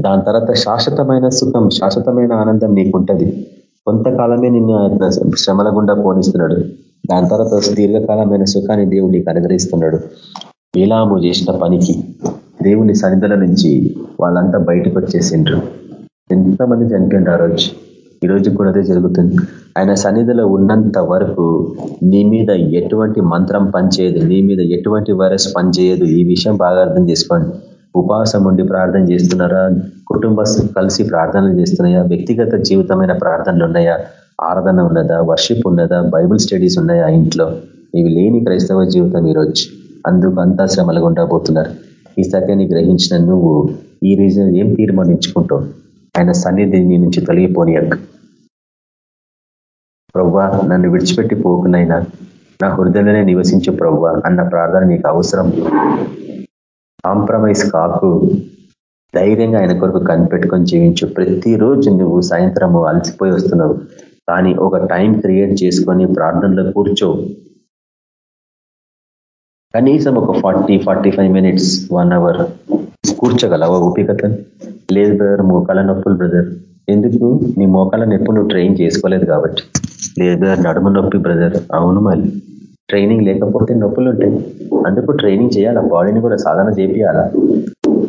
దాని తర్వాత శాశ్వతమైన సుఖం శాశ్వతమైన ఆనందం నీకుంటది. కొంతకాలమే నిన్ను ఆయన శ్రమల గుండా పోనిస్తున్నాడు. దాని తర్వాత దీర్ఘకాలమైన సుఖాన్ని దేవుడు నీకు అనుగ్రహిస్తున్నాడు. వీలాము చేసిన పనికి దేవుని సన్నిధుల నుంచి వాళ్ళంతా బయటకు వచ్చేసిండ్రు. ఎంతమంది చనిపోయింది ఆ రోజు? ఈ రోజు కూడా అదే జరుగుతుంది. ఆయన సన్నిధిలో ఉన్నంత వరకు నీ మీద ఎటువంటి మంత్రం పనిచేయదు నీ మీద ఎటువంటి వైరస్ పనిచేయదు. ఈ విషయం బాగా అర్థం చేసుకోండి. ఉపవాసం ఉండి ప్రార్థన చేస్తున్నారా? కుటుంబ కలిసి ప్రార్థనలు చేస్తున్నాయా? వ్యక్తిగత జీవితమైన ప్రార్థనలు ఉన్నాయా? ఆరాధన ఉన్నదా? వర్షిప్ ఉన్నదా? బైబుల్ స్టడీస్ ఉన్నాయా ఇంట్లో? ఇవి లేని క్రైస్తవ జీవితం ఈరోజు అందుకు అంతా శ్రమలు ఉండబోతున్నారు ఈ సత్యాన్ని గ్రహించిన నువ్వు ఈ రీజన్ ఏం తీర్మానించుకుంటావు? ఆయన సన్నిధి నీ నుంచి తొలగిపోనియక్. ప్రవ్వా నన్ను విడిచిపెట్టి పోకునైనా నా హృదయంలోనే నివసించు ప్రవ్వా అన్న ప్రార్థన నీకు అవసరం. కాంప్రమైజ్ కాకు. ధైర్యంగా ఆయన కొరకు కనిపెట్టుకొని జీవించు. ప్రతిరోజు నువ్వు సాయంత్రము అలసిపోయి వస్తున్నావు. కానీ ఒక టైం క్రియేట్ చేసుకొని ప్రార్థనలో కూర్చో. కనీసం ఒక forty forty five minutes one hour కూర్చోగలవా ఓపికత లేదు బ్రదర్ మోకాల నొప్పులు బ్రదర్. ఎందుకు? నీ మోకాల ఎప్పుడు నువ్వు ట్రైన్ చేసుకోలేదు కాబట్టి. లేదు బ్రదర్ నడుము నొప్పి బ్రదర్. అవును మళ్ళీ ట్రైనింగ్ లేకపోతే నొప్పులు ఉంటాయి. అందుకు ట్రైనింగ్ చేయాలా? బాడీని కూడా సాధన చేపియాలా?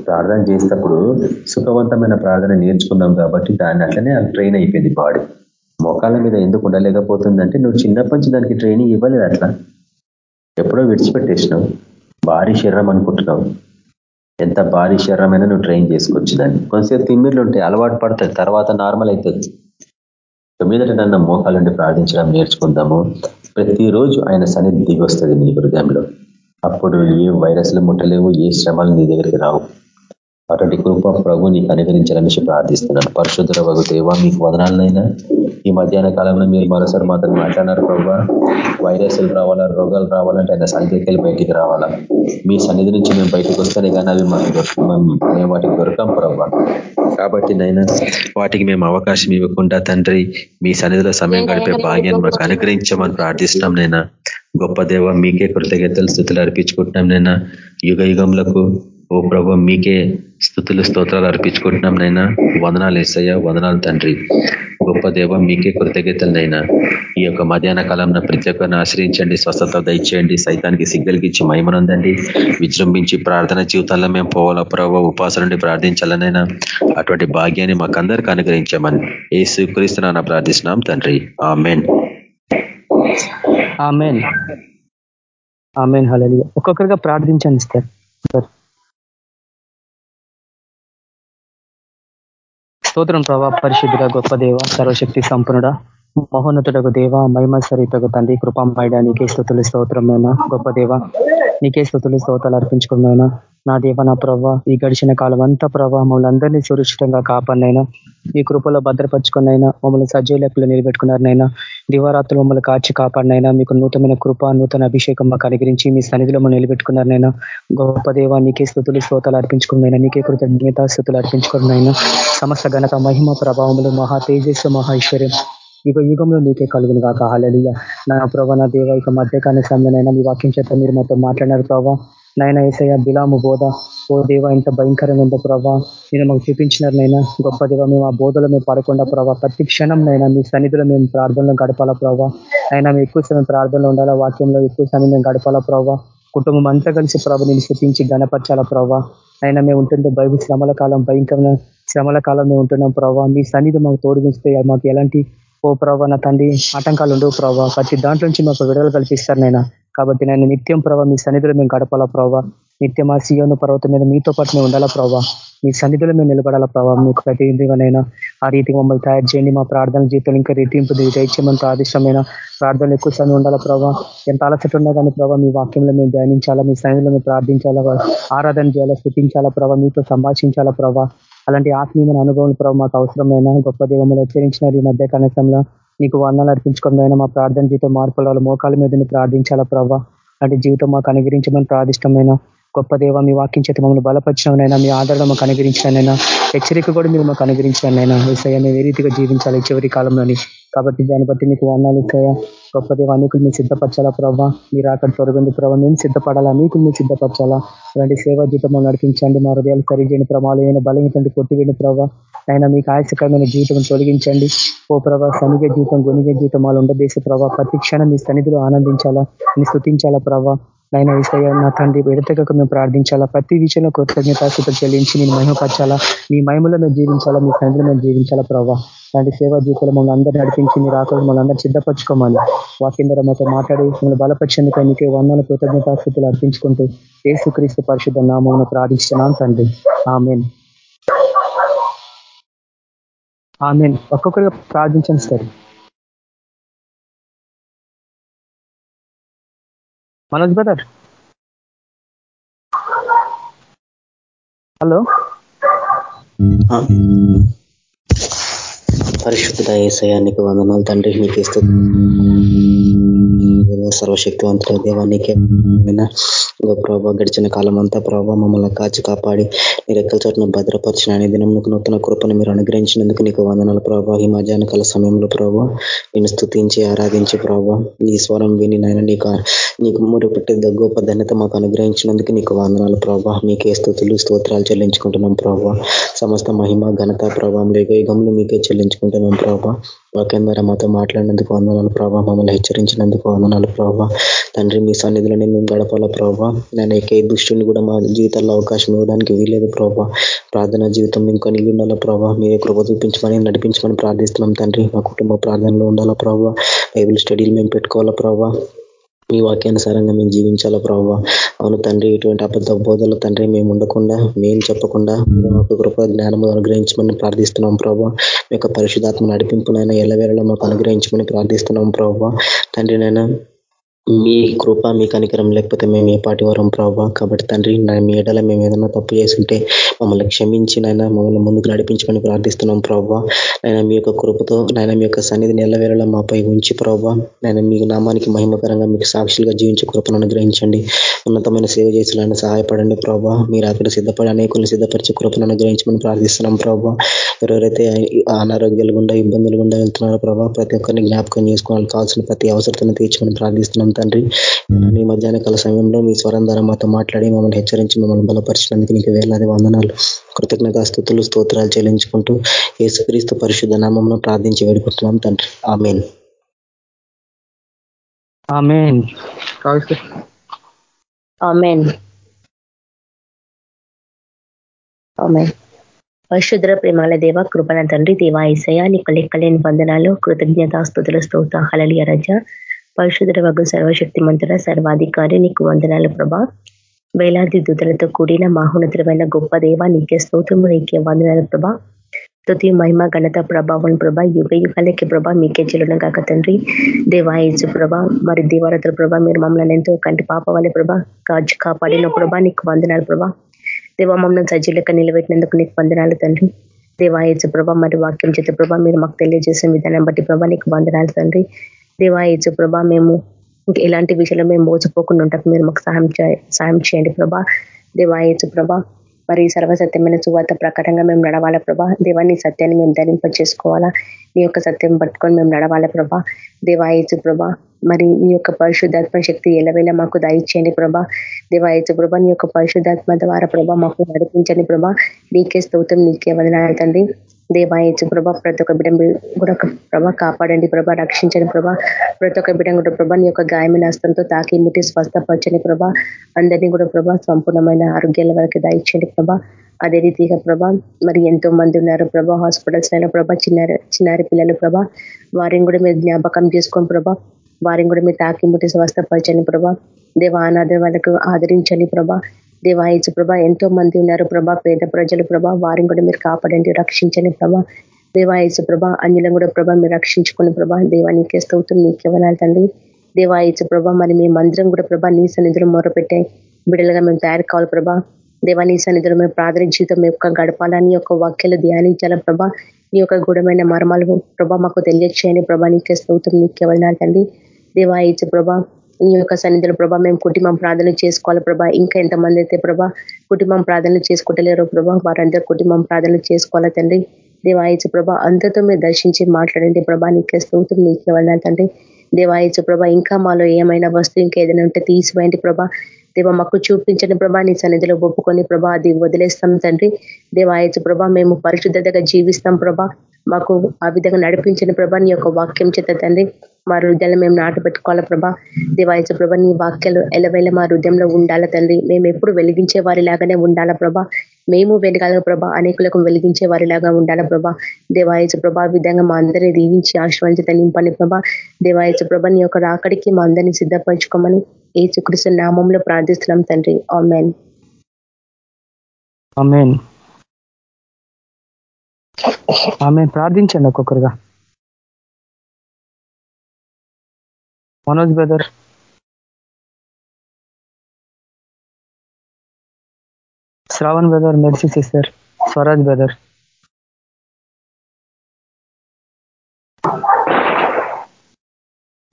ప్రార్థన చేసేటప్పుడు సుఖవంతమైన ప్రార్థన నేర్చుకున్నాం కాబట్టి దాన్ని అట్లనే ట్రైన్ అయిపోయింది బాడీ. మోకాళ్ళ మీద ఎందుకు ఉండలేకపోతుందంటే నువ్వు చిన్నప్పటి నుంచి దానికి ట్రైనింగ్ ఇవ్వలేదు అట్లా. ఎప్పుడో విడిచిపెట్టేసినావు. భారీ శరీరం అనుకుంటున్నావు. ఎంత భారీ శరీరమైనా నువ్వు ట్రైన్ చేసుకోవచ్చు దాన్ని. కొంతసేపు తిమ్మిర్లు ఉంటాయి అలవాటు పడుతుంది తర్వాత నార్మల్ అవుతుంది తొమ్మిదట నన్న మోకాలుండి ప్రార్థించడం నేర్చుకుందాము. ప్రతిరోజు ఆయన సన్నిధి దిగి వస్తుంది నీ హృదయంలో. అప్పుడు ఏ వైరస్లు ముట్టలేవు ఏ శ్రమలు నీ దగ్గరికి రావు. అటువంటి కృప ప్రభు నీకు అనుగ్రహించాలని ప్రార్థిస్తున్నాను. పరిశుద్ధ వగు దేవా మీకు వదనాలనైనా ఈ మధ్యాహ్న కాలంలో మీరు మరోసారి మాత్రం మాట్లాడినారు ప్రభావ వైరస్లు రావాలా రోగాలు రావాలంటే ఆయన సన్నిధికి బయటికి రావాలా. మీ సన్నిధి నుంచి మేము బయటకు వస్తేనే కానీ అవి మాకు మేము వాటికి దొరకం ప్రభావ కాబట్టి నైనా వాటికి మేము అవకాశం ఇవ్వకుండా తండ్రి మీ సన్నిధిలో సమయం గడిపే భాగ్యాన్ని మాకు అనుగ్రహించమని ప్రార్థిస్తున్నాం నైనా గొప్ప దేవ మీకే కృతజ్ఞతలు స్థుతులు అర్పించుకుంటున్నాం నైనా యుగ యుగంలకు ఓ ప్రభు మీకే స్థుతులు స్తోత్రాలు అర్పించుకుంటున్నాం నైనా వందనాలు ఏసయ్య వందనాలు తండ్రి. గొప్ప దేవ మీకే కృతజ్ఞతలనైనా ఈ యొక్క మధ్యాహ్న కాలంలో ప్రతి ఒక్కరిని ఆశ్రయించండి స్వస్థత దయచేయండి సైతానికి సిగ్గలిగిచ్చి మహిమనుందండి విజృంభించి ప్రార్థన జీవితంలో మేము పోవాలా ప్రభావ ఉపాసన నుండి ప్రార్థించాలనైనా అటువంటి భాగ్యాన్ని మాకందరికి అనుగ్రహించామని ఏ స్వీకరిస్తున్నా ప్రార్థిస్తున్నాం తండ్రి. ఆమెన్. ఆమెన్. ఆమెన్ హలో ఒక్కొక్కరిగా ప్రార్థించండి సార్ సార్ స్తోత్రం ప్రభా పరిశుద్ధుడ గొప్ప దేవ సర్వశక్తి సంపన్నుడ. మహోన్నతుడకు దేవ మహిమ సరితకు తండ్రి కృపామైడా నీకే స్థుతులు స్తోత్రమైన గొప్ప దేవ నీకే స్థుతులు స్తోతాలు అర్పించుకున్నాయినా నా దేవ నా ప్రభావ ఈ గడిచిన కాలం అంతా ప్రభావ మమ్మల్ని అందరినీ సురక్షితంగా కాపాడినైనా ఈ కృపలో భద్రపరుచుకున్నైనా మమ్మల్ని సజీవ లెక్కలు నిలబెట్టుకున్నారనైనా దివారాత్రులు మమ్మల్ని కాచి కాపాడినైనా మీకు నూతనమైన కృప నూతన అభిషేకం మాకు అనుగ్రహించి మీ సన్నిధిలో మమ్మల్ని నిలబెట్టుకున్నారనైనా గొప్ప దేవ నీకే స్థుతులు స్తోతాలు అర్పించుకున్నైనా నీకే కృతజ్ఞత స్థుతులు అర్పించుకున్నైనా సమస్త ఘనత మహిమ ప్రభావములు మహా తేజస్సు మహా ఐశ్వర్యం. యుగ యుగంలో నీకే కలుగును కాక హలలియ నా ప్రభా నా దేవ ఇక మధ్యకాల సమయంలో మీ వాక్యం చేత మీరు మాతో మాట్లాడినారు ప్రభావ నాయన ఏసయ్య బిలాము బోధ. ఓ దేవ ఎంత భయంకరంగా ఉందో ప్రభా. నేను మాకు చూపించినారు నైనా గొప్ప దేవ మేము ఆ బోధలో మేము పడకుండా ప్రభావ ప్రతి క్షణం నైనా మీ సన్నిధిలో మేము ప్రార్థనలో గడపాలా ప్రభావ అయినా మేము ఎక్కువ సమయం ప్రార్థనలో ఉండాలా? వాక్యంలో ఎక్కువ సమయం మేము గడపాలా ప్రభావ కుటుంబం అంతా కలిసి ప్రభు నేను శృతించి గణపరచాలా ప్రభావ అయినా మేము ఉంటుంటే బైబుల్ శ్రమల కాలం భయంకరమైన శ్రమల కాలం మేము ఉంటున్నాం ప్రభావ మీ సన్నిధి మాకు తోడుగిస్తే మాకు ఎలాంటి ఓ ప్రభా నా తండ్రి ఆటంకాలు ఉండవు ప్రభావ ప్రతి దాంట్లో నుంచి మాకు విడుదల కల్పిస్తారు నేను కాబట్టి నేను నిత్యం ప్రభావ మీ సన్నిధిలో మేము గడపాలా ప్రభావ నిత్యం ఆ సియోను పర్వతం మీద మీతో పాటు మేము ఉండాలా ప్రభావ మీ సన్నిధిలో మేము నిలబడాలా ప్రభావ మీకు ప్రతినిధిగానైనా ఆ రీతికి మమ్మల్ని తయారు చేయండి. మా ప్రార్థన జీవితంలో ఇంకా రెట్టింపు దయచేయమని ప్రాదిష్టమైన ప్రార్థనలు ఎక్కువ సమయం ఉండాలా ప్రభావ ఎంత అలసట ఉన్నా కానీ ప్రభావ మీ వాక్యంలో మేము ధ్యానించాలా మీ సన్నిధిలో మేము ప్రార్థించాలా ఆరాధన చేయాలా స్థుతించాలా ప్రభావ మీతో సంభాషించాలా ప్రభావ అలాంటి ఆత్మీయమైన అనుభవం ప్రభు మాకు అవసరమైన గొప్ప దేవములు హెచ్చరించినారు. ఈ మధ్య కనీసంలో నీకు వర్ణాలు అర్పించుకోవడం మా ప్రార్థన జీవితం మార్పుల మోకాల మీద ప్రార్థించాలా ప్రభావ అలాంటి జీవితం మాకు అనుగ్రహించమని ప్రాదిష్టమైన గొప్ప దేవ మీ వాక్యం చేత మమ్మల్ని బలపరిచినైనా మీ ఆదరణ మాకు అనుగ్రహించినైనా హెచ్చరిక కూడా మీరు మాకు అనుగ్రహించినైనా ఏసయ్య మేము ఏ రీతిగా జీవించాలి చివరి కాలంలోని? కాబట్టి దాన్ని బట్టి మీకు వర్ణాలు ఇస్తాయా గొప్ప దేవ అనేకులు మీరు సిద్ధపరచాలా ప్రభావ మీరు అక్కడ త్వరగంది ప్రభావ మేము సిద్ధపడాలా? అనేకులు మీరు సిద్ధపరచాలా? అలాంటి సేవా జీవితం నడిపించండి. మా హృదయాలు సరిచేయని ప్రమాలు ఏమైనా బలహీనండి కొట్టివేని ప్రభావ అయినా మీకు ఆయాసకరమైన జీవితం తొలగించండి. ఓ ప్రభా సనిగే జీవితం గొనిగే జీవితం వాళ్ళు ఉండదేశ ప్రభావ ప్రతి క్షణం మీ సన్నిధిలో ఆనందించాలా? మీ స్థుతించాలా ప్రభావ నైనా ఈసయ్య నా తండ్రి ఎడతెగక మేము ప్రార్థించాలా? ప్రతి విషయంలో కృతజ్ఞతాస్థితం చెల్లించి నేను మహిమపరచాలా? మీ మహిమలో మేము జీవించాలా? మీ సన్నిధిలో మేము జీవించాలా ప్రభావ అలాంటి సేవా జీవితంలో మమ్మల్ని అందరూ నడిపించి మీరు ఆకలి మమ్మల్ని అందరూ సిద్ధపరచుకోమని వాక్యం ద్వారా మాతో మాట్లాడి మిమ్మల్ని బలపరిచేందుకు మీకే వందల కృతజ్ఞతాస్థితులు అర్పించుకుంటూ ఏసుక్రీస్తు పరిశుద్ధ నామం ప్రార్థిస్తున్నాం తండ్రి. ఆమెన్. ఆమెన్. ఒక్కొక్కరిగా ప్రార్థించండి సార్. మనోజ్ బ్రదర్. హలో. పరిశుద్ధ ఏసయానికి వందనాలు తండ్రి మీకు ఇస్తుంది సర్వశక్తివంతుల దేవానికి ప్రభావ గడిచిన కాలం అంతా ప్రభావ మమ్మల్ని కాచి కాపాడి మీరు ఎక్కల చోట్ల భద్రపరిచిన అనే దినం నూతన కృపను మీరు అనుగ్రహించినందుకు నీకు వందనాలు ప్రభావ. ఈ మధ్యాహ్న కాల సమయంలో ప్రభావ నేను స్థుతించి ఆరాధించి ప్రభావ నీ స్వరం విని నాయన నీకు నీకు మూడు పెట్టే గొప్ప ధన్యత మాకు అనుగ్రహించినందుకు నీకు వందనాలు ప్రభావ. మీకే స్థుతులు స్తోత్రాలు చెల్లించుకుంటున్నాం ప్రభావ. సమస్త మహిమ ఘనత ప్రభావం యుగంలో మీకే చెల్లించుకుంటున్నాం ప్రభావ. వాక్యం ద్వారా మాతో మాట్లాడినందుకు వందనాలు ప్రభావ మమ్మల్ని హెచ్చరించినందుకు వందనాలు ప్రభావ తండ్రి మీ సన్నిధిలోనే మేము గడపాల ప్రభావ నేను ఏ దుష్టుని కూడా మా జీవితాల్లో అవకాశం ఇవ్వడానికి వీలేదు ప్రభావ ప్రార్థన జీవితం మేము కలిగి ఉండాలా ప్రభావ మీరే కృప చూపించమని నడిపించమని ప్రార్థిస్తున్నాం తండ్రి. మా కుటుంబ ప్రార్థనలో ఉండాలా ప్రభావ బైబిల్ స్టడీలు మేము పెట్టుకోవాలా ప్రభావ మీ వాక్యానుసారంగా మేము జీవించాలా ప్రభావ అవును తండ్రి ఇటువంటి అబద్ధ బోధలు తండ్రి మేము ఉండకుండా మేము చెప్పకుండా మాకు కృప జ్ఞానము అనుగ్రహించమని ప్రార్థిస్తున్నాం ప్రభావ మీ యొక్క పరిశుధాత్మ నడిపింపునైనా ఎల్లవేళలో మాకు అనుగ్రహించమని ప్రార్థిస్తున్నాం ప్రభావ తండ్రి నైనా మీ కృప మీ కనికరం లేకపోతే మేము ఏ పాటి వరం ప్రభావ కాబట్టి తండ్రి మీ ఎడల మేము ఏదైనా తప్పు చేసుకుంటే మమ్మల్ని క్షమించి నాయన మమ్మల్ని ముందుకు నడిపించమని ప్రార్థిస్తున్నాం ప్రభావ నాయన మీ యొక్క కృపతో నాయన మీ యొక్క సన్నిధి నెలవేళ మాపై ఉంచి ప్రభావ నాయన మీ నామానికి మహిమకరంగా మీకు సాక్షులుగా జీవించే కృపను అనుగ్రహించండి. ఉన్నతమైన సేవ చేసేలాగా సహాయపడండి ప్రభావ మీరు అక్కడ సిద్ధపడి అనేకులను సిద్ధపరిచే కృపను అనుగ్రహించమని ప్రార్థిస్తున్నాం ప్రభావ ఎవరెవరైతే అనారోగ్యాలు గుండా ఇబ్బందులు గుండా వెళ్తున్నారో ప్రభావ ప్రతి ఒక్కరిని జ్ఞాపకం చేసుకోవాలి కావాల్సిన ప్రతి అవసరతను తీర్చమని ప్రార్థిస్తున్నాం తండ్రి. ఈ మధ్యాహ్న కాల సమయంలో మీ స్వరం ద్వారా మాతో మాట్లాడి మమ్మల్ని హెచ్చరించి మమ్మల్ని బలపరిచినందుకు నీకు వేలాది వందనాలు. కృతజ్ఞత స్థుతులు స్తోత్రాలు చెల్లించుకుంటూ యేసుక్రీస్తు పరిశుద్ధ నామంలో ప్రార్థించి వేడుకుంటున్నాం తండ్రి. ఆమెన్. ఆమెన్. ఆమెన్. పరిశుద్ర ప్రేమాల దేవ కృపణ తండ్రి దేవా ఈసయ నీకు లెక్కలేని వందనాలు కృతజ్ఞత స్థుతుల స్తోత హలలియ రజ. పరిశుద్ర వగ్గు సర్వశక్తి మంతుల సర్వాధికారి నీకు వందనాలు ప్రభా. వేలాది దూతలతో కూడిన మహోన్నతమైన గొప్ప దేవ నీకే స్తోత్రము నీకే వందనాలు ప్రభా. తుతి మహిమ ఘనత ప్రభావం ప్రభా యుగ యుగాలకి ప్రభా మీకే చెల్లున కాక తండ్రి. దేవాయసు ప్రభా మరి దేవరతుల ప్రభా మీరు మమ్మల్ని ఎంతో కంటి పాప వాళ్ళ ప్రభా కాజు కాపాడిన ప్రభా నీకు వందనాలు ప్రభా. దేవా మమ్మల్ని సజ్జులక నిలబెట్టినందుకు నీకు వందనాలు తండ్రి. దేవాయచు ప్రభా మరి వాక్యం చేత ప్రభా మీరు మాకు తెలియజేసిన విధానం బట్టి ప్రభా నీకు వందనాలు తండ్రి. దేవాయచు ప్రభా మేము ఎలాంటి విషయంలో మేము మోసపోకుండా ఉంటాం. మీరు మాకు సహాయం సాయం చేయండి ప్రభా. దేవాయచు ప్రభా మరి సర్వసత్యమైన సువార్త ప్రకారంగా మేము నడవాలా ప్రభా? దేవాన్ని సత్యాన్ని మేము ధరింప చేసుకోవాలా నీ యొక్క సత్యం పట్టుకొని మేము నడవాలా ప్రభా? దేవాయచు ప్రభా మరి నీ యొక్క పరిశుద్ధాత్మ శక్తి ఎలవేళ మాకు దయచేయండి ప్రభా. దేవాయచు ప్రభా నీ యొక్క పరిశుద్ధాత్మ ద్వారా ప్రభా మాకు నడిపించండి ప్రభా. నీకే స్తోత్రం నీకే వదనాలు తండ్రి. దేవాయచు ప్రభా ప్రతి ఒక్క బిడ్డ కూడా ప్రభా కాపాడండి ప్రభా రక్షించండి ప్రభా. ప్రతి ఒక్క బిడ్డ కూడా ప్రభా నీ యొక్క గాయమైన హస్తంతో తాకి ముట్టి స్వస్థపరచని ప్రభా. అందరినీ కూడా ప్రభా సంపూర్ణమైన ఆరోగ్యాల వరకు దాయించండి ప్రభా. అదే రీతిగా ప్రభా మరి ఎంతో మంది ఉన్నారు ప్రభా హాస్పిటల్స్ అయినా ప్రభా చిన్నారి చిన్నారి పిల్లలు ప్రభా. వారిని కూడా మీరు జ్ఞాపకం చేసుకోండి ప్రభా. వారిని కూడా మీరు తాకి ముట్టి స్వస్థపరచండి ప్రభా. దేవ అనాథ వాళ్ళకు ఆదరించండి ప్రభా. దేవాయచు ప్రభా ఎంతో మంది ఉన్నారు ప్రభా పేద ప్రజలు ప్రభా వారిని కూడా మీరు కాపాడండి రక్షించండి ప్రభా. దేవాయచు ప్రభా అన్యులను కూడా ప్రభా మీరు రక్షించుకుని ప్రభా. దేవా నీకే నీకు నీకే వనాలి తండ్రి. దేవాయచు ప్రభా మరి మీ మందిరం కూడా ప్రభా నీ సన్నిధిలో మొరపెట్టే బిడలుగా మేము తయారు కావాలి ప్రభా. దేవా నీ సన్నిధిలో మేము ప్రార్థన జీవితం యొక్క గడపాలని యొక్క వాక్యలు ధ్యానించాల ప్రభా. నీ యొక్క గూఢమైన మర్మాలు ప్రభా మాకు తెలియచేయండి ప్రభా నీకే స్తోత్రం నీకే వదనాలు తండ్రి. దేవాయచు ప్రభా నీ యొక్క సన్నిధిలో ప్రభా మేము కుటుంబం ప్రార్థనలు చేసుకోవాలి ప్రభా. ఇంకా ఎంతమంది అయితే ప్రభా కుటుంబం ప్రార్థనలు చేసుకుంటలేరు ప్రభా వారందరూ కుటుంబం ప్రార్థనలు చేసుకోవాలి తండ్రి. దేవాయచు ప్రభా అంతతో మీరు దర్శించి మాట్లాడండి ప్రభా నీకే స్తోత్రం నీకే వెళ్ళాలి తండ్రి. దేవాయచు ప్రభా ఇంకా మాలో ఏమైనా వస్తువు ఇంకా ఏదైనా ఉంటే తీసివేయండి ప్రభా. దేవ మాకు చూపించండి ప్రభా నీ సన్నిధిలో ఒప్పుకొని ప్రభా అది వదిలేస్తాం తండ్రి. దేవాయచు ప్రభా మేము పరిశుద్ధతగా జీవిస్తాం ప్రభా. మాకు ఆ విధంగా నడిపించిన ప్రభా నీ యొక్క వాక్యం చేత తండ్రి. మా హృదయాలు మేము నాటు పెట్టుకోవాలా ప్రభా దివాయచ ప్రభా నీ వాక్యాలు ఎలవేళ మా హృదయంలో ఉండాలా తండ్రి మేము ఎప్పుడు వెలిగించే వారి లాగానే ఉండాలా ప్రభా? మేము వెలగాల ప్రభా అనేకులకు వెలిగించే వారిలాగా ఉండాలా ప్రభా? దేవాయచ ప్రభా విధంగా మా అందరినీ దీవించి ఆశ్రయించి నింపని ప్రభా. దేవాయచ ప్రభా నీ యొక్క రాకడికి మా అందరినీ సిద్ధపరచుకోమని ఏ చుకృష్ణ నామంలో ప్రార్థిస్తున్నాం తండ్రి. ఆమెన్. ఆమె ప్రార్థించండి ఒక్కొక్కరుగా. Manoj brother. Shravan brother Mercy sister Swaraj brother.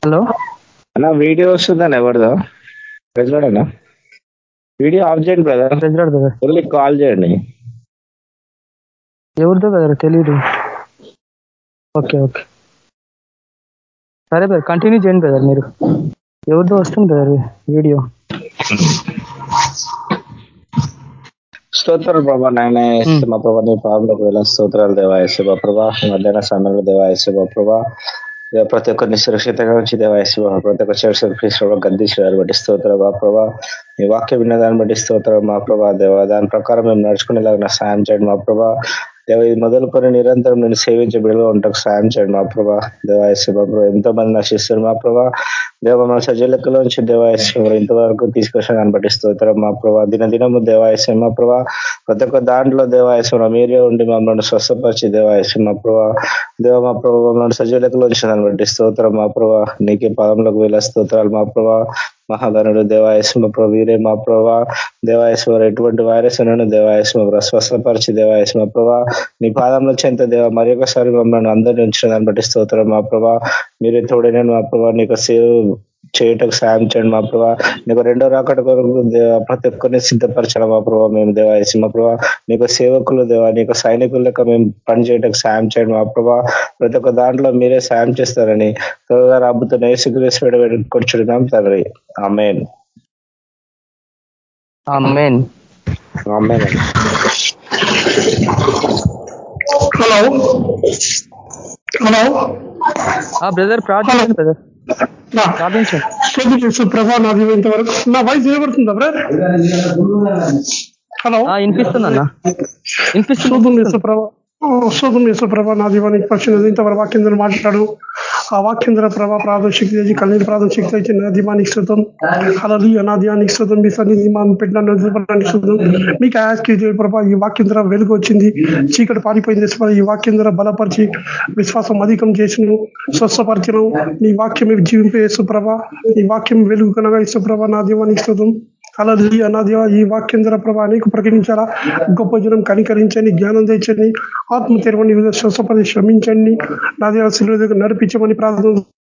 Hello. అన్న వీడియో వస్తుందని ఎవరిదో? ప్రజలాడనా వీడియో ఆఫ్ చేయండి బ్రదర్. ప్రజలాడు బ్రదర్. ఓన్లీ కాల్ చేయండి. ఎవరిదో బ్రదర్ తెలీదు. Okay okay. సరే బ్రదర్ కంటిన్యూ చేయండి బ్రదర్ మీరు. ఎవరిదో వస్తుంది బ్రదర్ వీడియో స్తోత్రాలు ప్రభా నాయన మా ప్రభా నీ పాపలకు వేల స్తోత్రాలు దేవాయసు మా ప్రభా. మధ్యాహ్న సమయంలో దేవాయసు మా ప్రభా. ప్రతి ఒక్కరిని సురక్షితంగా ఉంచి దేవాయసు మా ప్రతి ఒక్క చర్చ గద్దించారు బట్టి స్తోత్రం మా ప్రభా. మీ వాక్యం విన్న దాన్ని బట్టి స్తోత్రం మా ప్రభా దేవ. దాని ప్రకారం మేము నడుచుకునేలాగా సాయం చేయండి మా ప్రభా. దేవ ఇది మొదలుకొని నిరంతరం నేను సేవించే బిడ్డగా ఉంటాకు సాయం చేయండి మా ప్రభా. దేవాయసు మా ప్రభా. ఎంతో మంది నశిస్తారు మా ప్రభా. దేవ మన సజలకలోంచి దేవాయస్యం ఇంతవరకు తీసుకొచ్చిన దాన్ని బట్టి స్తోత్రం మా ప్రభా. దినదినము దేవాయస్యం మా ప్రభా. ప్రతి ఒక్క దాంట్లో దేవాయస్యం మీరే ఉండి మమ్మల్ని స్వస్థపరిచి దేవాయస్యం మా ప్రభా. దేవ మా ప్రభా మమ్మల్ని సజీలకలో దాన్ని బట్టి స్తోత్రం మా ప్రభా. నీకే పదంలోకి వెళ్ళే స్తోత్రాలు మా ప్రభా. మహాధనుడు దేవాయస్మ ప్రభు వీరే మా ప్రభా దేవాయస్మ ఎటువంటి వైరస్ ఉన్నాను దేవాయస్మ స్వస్థపరిచి దేవాయస్మ ప్రభా. నీ పాదంలో చెంత దేవ మరి ఒకసారి మమ్మల్ని అందరినీ ఉంచిన దాన్ని బట్టి స్తోత్రం మా ప్రభా. మీరే తోడైన మా ప్రభా నీకు చేయటకు సాయం చేయండి మా ప్రభా. నీకు రెండో రాకట కొరకు ప్రతి ఒక్కరిని సిద్ధపరచడం మా ప్రభావ మేము దేవాయసి మా ప్రభా నీకు సేవకులు దేవా నీకు సైనికుల లెక్క మేము పని చేయటకు సాయం చేయండి మా ప్రభా. ప్రతి ఒక్క దాంట్లో మీరే సాయం చేస్తారని త్వరగా రాబోతున్న ఏసుక్రీస్తు కొడుచుడున్నాం తండ్రి. Amen. Amen. Amen. Hello. Hello. Brother ప్రార్థించండి బ్రదర్. ప్రార్థించండి స్తోత్రం ప్రభా నాది ఇంతవరకు నా వాయిస్ వినబడుతుందా బ్రదర్ హలో వినిపిస్తుందన్నా. వినిపిస్తుంది ప్రభా శోధం యేసుప్రభ నా దీవానికి పరిచినది ఇంతవరకు వాక్యంధ్ర మాట్లాడు ఆ వాక్యంధ్ర ప్రభా ప్రార్థన శక్తి తెచ్చి కన్నీరు ప్రార్థన శక్తి తెచ్చి నా దీవానికి శుద్ధం అలలి దీవానికి శుద్ధం మీ సన్నిధి మా పెట్టిన శుద్ధం మీకు ఆయాస్కి ప్రభా ఈ వాక్యంధ్ర వెలుగు వచ్చింది. చీకటి పారిపోయింది ఈ వాక్యంధ్ర బలపరిచి విశ్వాసం అధికం చేసిన స్వస్థపరిచను నీ వాక్యం జీవింపేసు యేసుప్రభ నీ వాక్యం వెలుగు కనగా ఇసు యేసుప్రభ నా దీవానికి శుద్ధం అలలి అన్నదేవ ఈ వాక్యంధ్ర ప్రభా నీకు ప్రకటించాలా? గొప్ప జనం కనికరించండి జ్ఞానం తెచ్చండి ఆత్మ తెరవని వివిధ శ్వాసపడి శ్రమించండి. నా దేవ నడిపించమని ప్రార్థన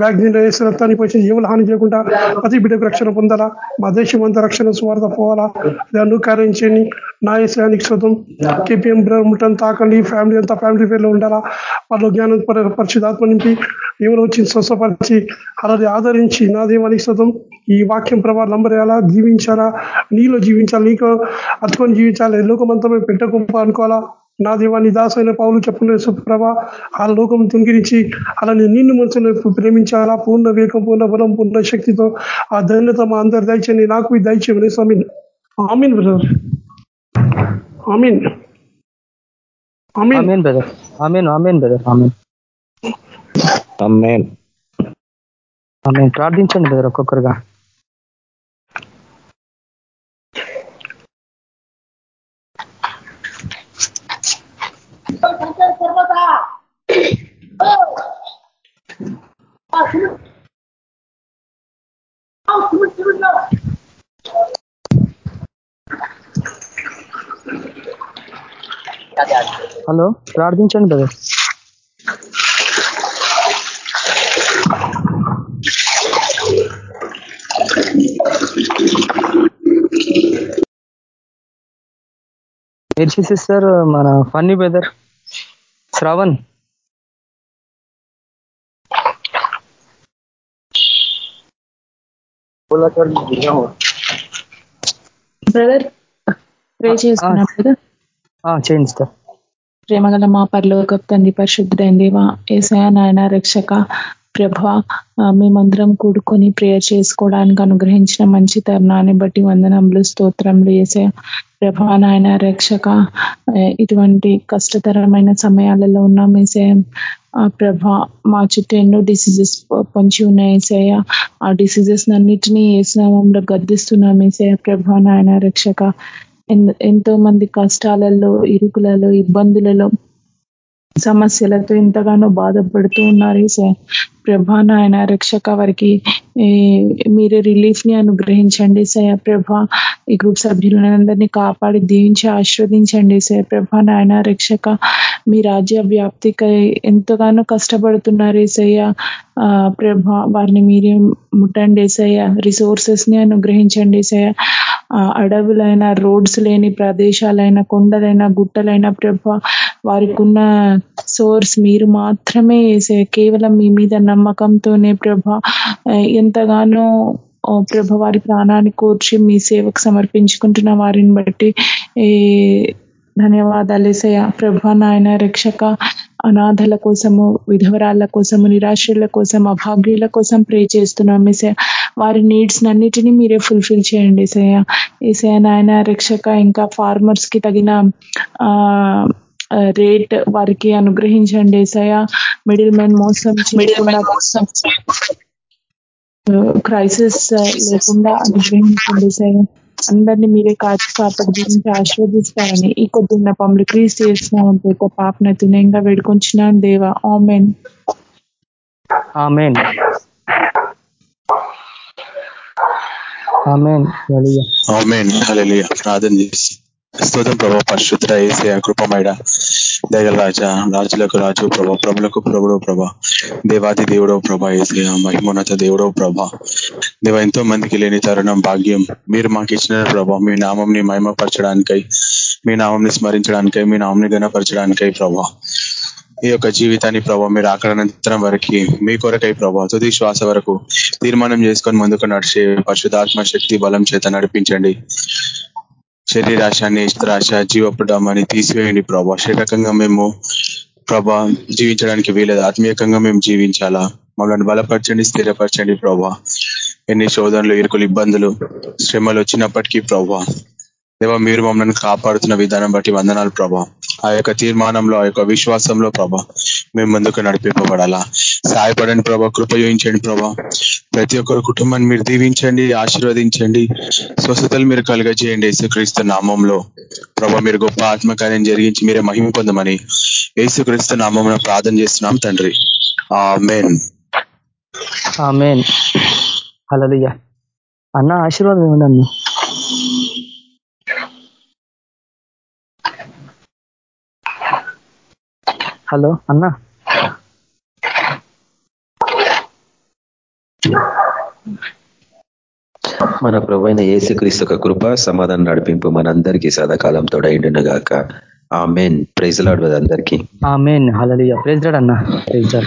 వ్యాక్సిన్ తనకి పోయి ఎవరు హాని చేయకుండా ప్రతి బిడ్డకు రక్షణ పొందాలా? మా దేశం అంతా రక్షణ స్వార్థ పోవాలా? దాన్ని కార్యించండి నా ఏసానికి శుతం కేపీఎం బ్రహ్మటం తాకండి. ఫ్యామిలీ అంతా ఫ్యామిలీ పేర్లో ఉండాలా? వాళ్ళు జ్ఞానం పరిశుధాత్మ నింపి ఎవరు వచ్చి స్వస్థపరిచి అలాది ఆదరించి నా దేవానికి శుతం ఈ వాక్యం ప్రభావం నంబరేయాలా జీవించాలా? నీలో జీవించాలి? నీకు అతుకొని జీవించాలి? లోకమంతమే పెట్టకుండా అనుకోవాలా? నా దేవాన్ని దాసైన పావులు చెప్పుకునే సుప్రభ ఆ లోకం తుంగిరించి అలా నిన్ను మనసును ప్రేమించాలా? పూర్ణ వేగం పూర్ణ బలం పూర్ణ శక్తితో ఆ ధన్యత మా అందరు దయచేయండి నాకు దయచేయమని స్వామి ఆమీన్. బ్రదర్. ఆమీన్. ఆమీన్ బ్రదర్. ఆమీన్ ఆమీన్ బ్రదర్. ఆమీన్. ఆమీన్. ఆమీన్. ప్రార్థించండి బ్రదర్ ఒక్కొక్కరుగా. హలో ప్రార్థించండి బ్రదర్ ఏర్చి చేసేస్తారు మన Phani brother Shravan. Brother pray చేసుకున్నాం బ్రదర్ ఆ, చేయండి సిస్టర్ ప్రేమగల మా పరలోక తండ్రి పరిశుద్ధుడైన దేవ ఏసయ నాయన రక్షక ప్రభ మేమందరం కూడుకొని ప్రేయర్ చేసుకోవడానికి అనుగ్రహించిన మంచి తరుణాన్ని బట్టి వందనములు స్తోత్రములు వేసే ప్రభ నాయన రక్షక ఇటువంటి కష్టతరమైన సమయాలలో ఉన్నాం ఏసయ ఆ ప్రభ మా చుట్టూ ఎన్నో డిసీజెస్ పొంచి ఉన్నాయి ఏసయ్య ఆ డిసీజెస్ అన్నిటినీ ఏసునామంలో గర్దిస్తున్నాం ఏసయ్య ప్రభ నాయన రక్షక. ఎన్- ఎంతో మంది కష్టాలలో ఇరుకులలో ఇబ్బందులలో సమస్యలతో ఎంతగానో బాధపడుతూ ఉన్నారు. సార్ ప్రభా నాయన రక్షక వారికి మీరు రిలీఫ్ని అనుగ్రహించండి. సయ ప్రభ ఈ గ్రూప్ సభ్యులందరినీ కాపాడి దీవించి ఆశీర్వదించండి. సయ ప్రభా నాయన రక్షక మీ రాజ్య వ్యాప్తికై ఎంతగానో కష్టపడుతున్నారు. ఏసయ్య ఆ, వారిని మీరే ముట్టండి. ఏసయ్య రిసోర్సెస్ని అనుగ్రహించండి. ఏసయ్య అడవులైన రోడ్స్ లేని ప్రదేశాలైన కొండలైన గుట్టలైన ప్రభా వారికి ఉన్న సోర్స్ మీరు మాత్రమే కేవలం మీ మీద నమ్మకంతోనే ప్రభ ఎంతగానో ప్రభ వారి ప్రాణాన్ని కూర్చి మీ సేవకు సమర్పించుకుంటున్న వారిని బట్టి ధన్యవాదాలు ఏసయ్య. ప్రభ నాయన రక్షక అనాథల కోసము విధవరాళ్ళ కోసము నిరాశ్రుల కోసం అభాగ్యుల కోసం ప్రే చేస్తున్నాం ఏసయ వారి నీడ్స్ అన్నిటినీ మీరే ఫుల్ఫిల్ చేయండి ఏసయ్య. ఏసయ నాయన రక్షక ఇంకా ఫార్మర్స్కి తగిన ఆ రేట్ వారికి అనుగ్రహించండి ఏసయ మిడిల్ మెన్ మోసం చేయకుండా క్రైసిస్ లేకుండా అనుగ్రహించండి ఏసయ్య. అందరినీ మీరే కాచి కాపాడి దీనికి ఆశీర్వదిస్తారని ఈ కొద్దిన్న పనులు క్రీస్ చేస్తున్నాం పేద పాపన తునయంగా వేడుకొంచున్నాను దేవా. Amen. Amen. Amen. Hallelujah. Amen. Hallelujah. ప్రార్థన చేసి. స్తోత్రం ప్రభా పరిశుద్ధ ఏసయ కృపమైడ దయగల రాజా రాజులకు రాజు ప్రభా ప్రభులకు ప్రభుడో ప్రభా దేవాది దేవుడో ప్రభ ఏసయ మహిమోన్నత దేవుడో ప్రభ. దేవ ఎంతో మందికి లేని తరుణం భాగ్యం మీరు మాకు ఇచ్చిన ప్రభ. మీ నామంని మహిమపరచడానికై మీ నామంని స్మరించడానికై మీ నామంని గణపరచడానికై ప్రభా. ఈ యొక్క జీవితాన్ని ప్రభావ మీరు అనంతరం వరకు మీ కొరకై ప్రభావ తుది శ్వాస వరకు తీర్మానం చేసుకొని ముందుకు నడిచే పరిశుధాత్మ శక్తి బలం చేత నడిపించండి. శరీరాశ నేత్రాశ అని తీసివేయండి ప్రభా. శరీరకంగా మేము ప్రభా జీవించడానికి వీలేదు ఆత్మీయకంగా మేము జీవించాలా? మమ్మల్ని బలపరచండి స్థిరపరచండి ప్రభా. ఎన్ని శోధనలు ఇరుకులు ఇబ్బందులు శ్రమలు వచ్చినప్పటికీ ప్రభా దేవ మీరు మమ్మల్ని కాపాడుతున్న విధానం బట్టి వందనాలు ప్రభా. ఆ యొక్క తీర్మానంలో ఆ యొక్క విశ్వాసంలో ప్రభా మేము ముందుకు నడిపింపబడాలా. సహాయపడండి ప్రభా కృపయోగించండి ప్రభా. ప్రతి ఒక్కరు కుటుంబాన్ని మీరు దీవించండి ఆశీర్వదించండి. స్వస్థతలు మీరు కలుగజేయండి యేసుక్రీస్తు నామంలో. ప్రభా మీరు గొప్ప ఆత్మకార్యం జరిగించి మీరే మహిమ పొందమని యేసుక్రీస్తు నామంలో ప్రార్థన చేస్తున్నాం తండ్రి. ఆ మేన్ అన్న ఆశీర్వాదం హలో అన్న. మన ప్రభు అయిన యేసుక్రీస్తు యొక్క కృప సమాధానం నడిపింపు మనందరికీ సదాకాలం తోడైండును గాక ఆ మెయిన్ ప్రైజ్ లాడ్ అందరికీ. ఆమెన్. హల్లెలూయా. ప్రైజ్ లాడ్ అన్న. Praise Lord.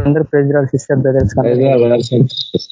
అందరూ ప్రైజ్ లాడ్ సిస్టర్ బ్రదర్స్.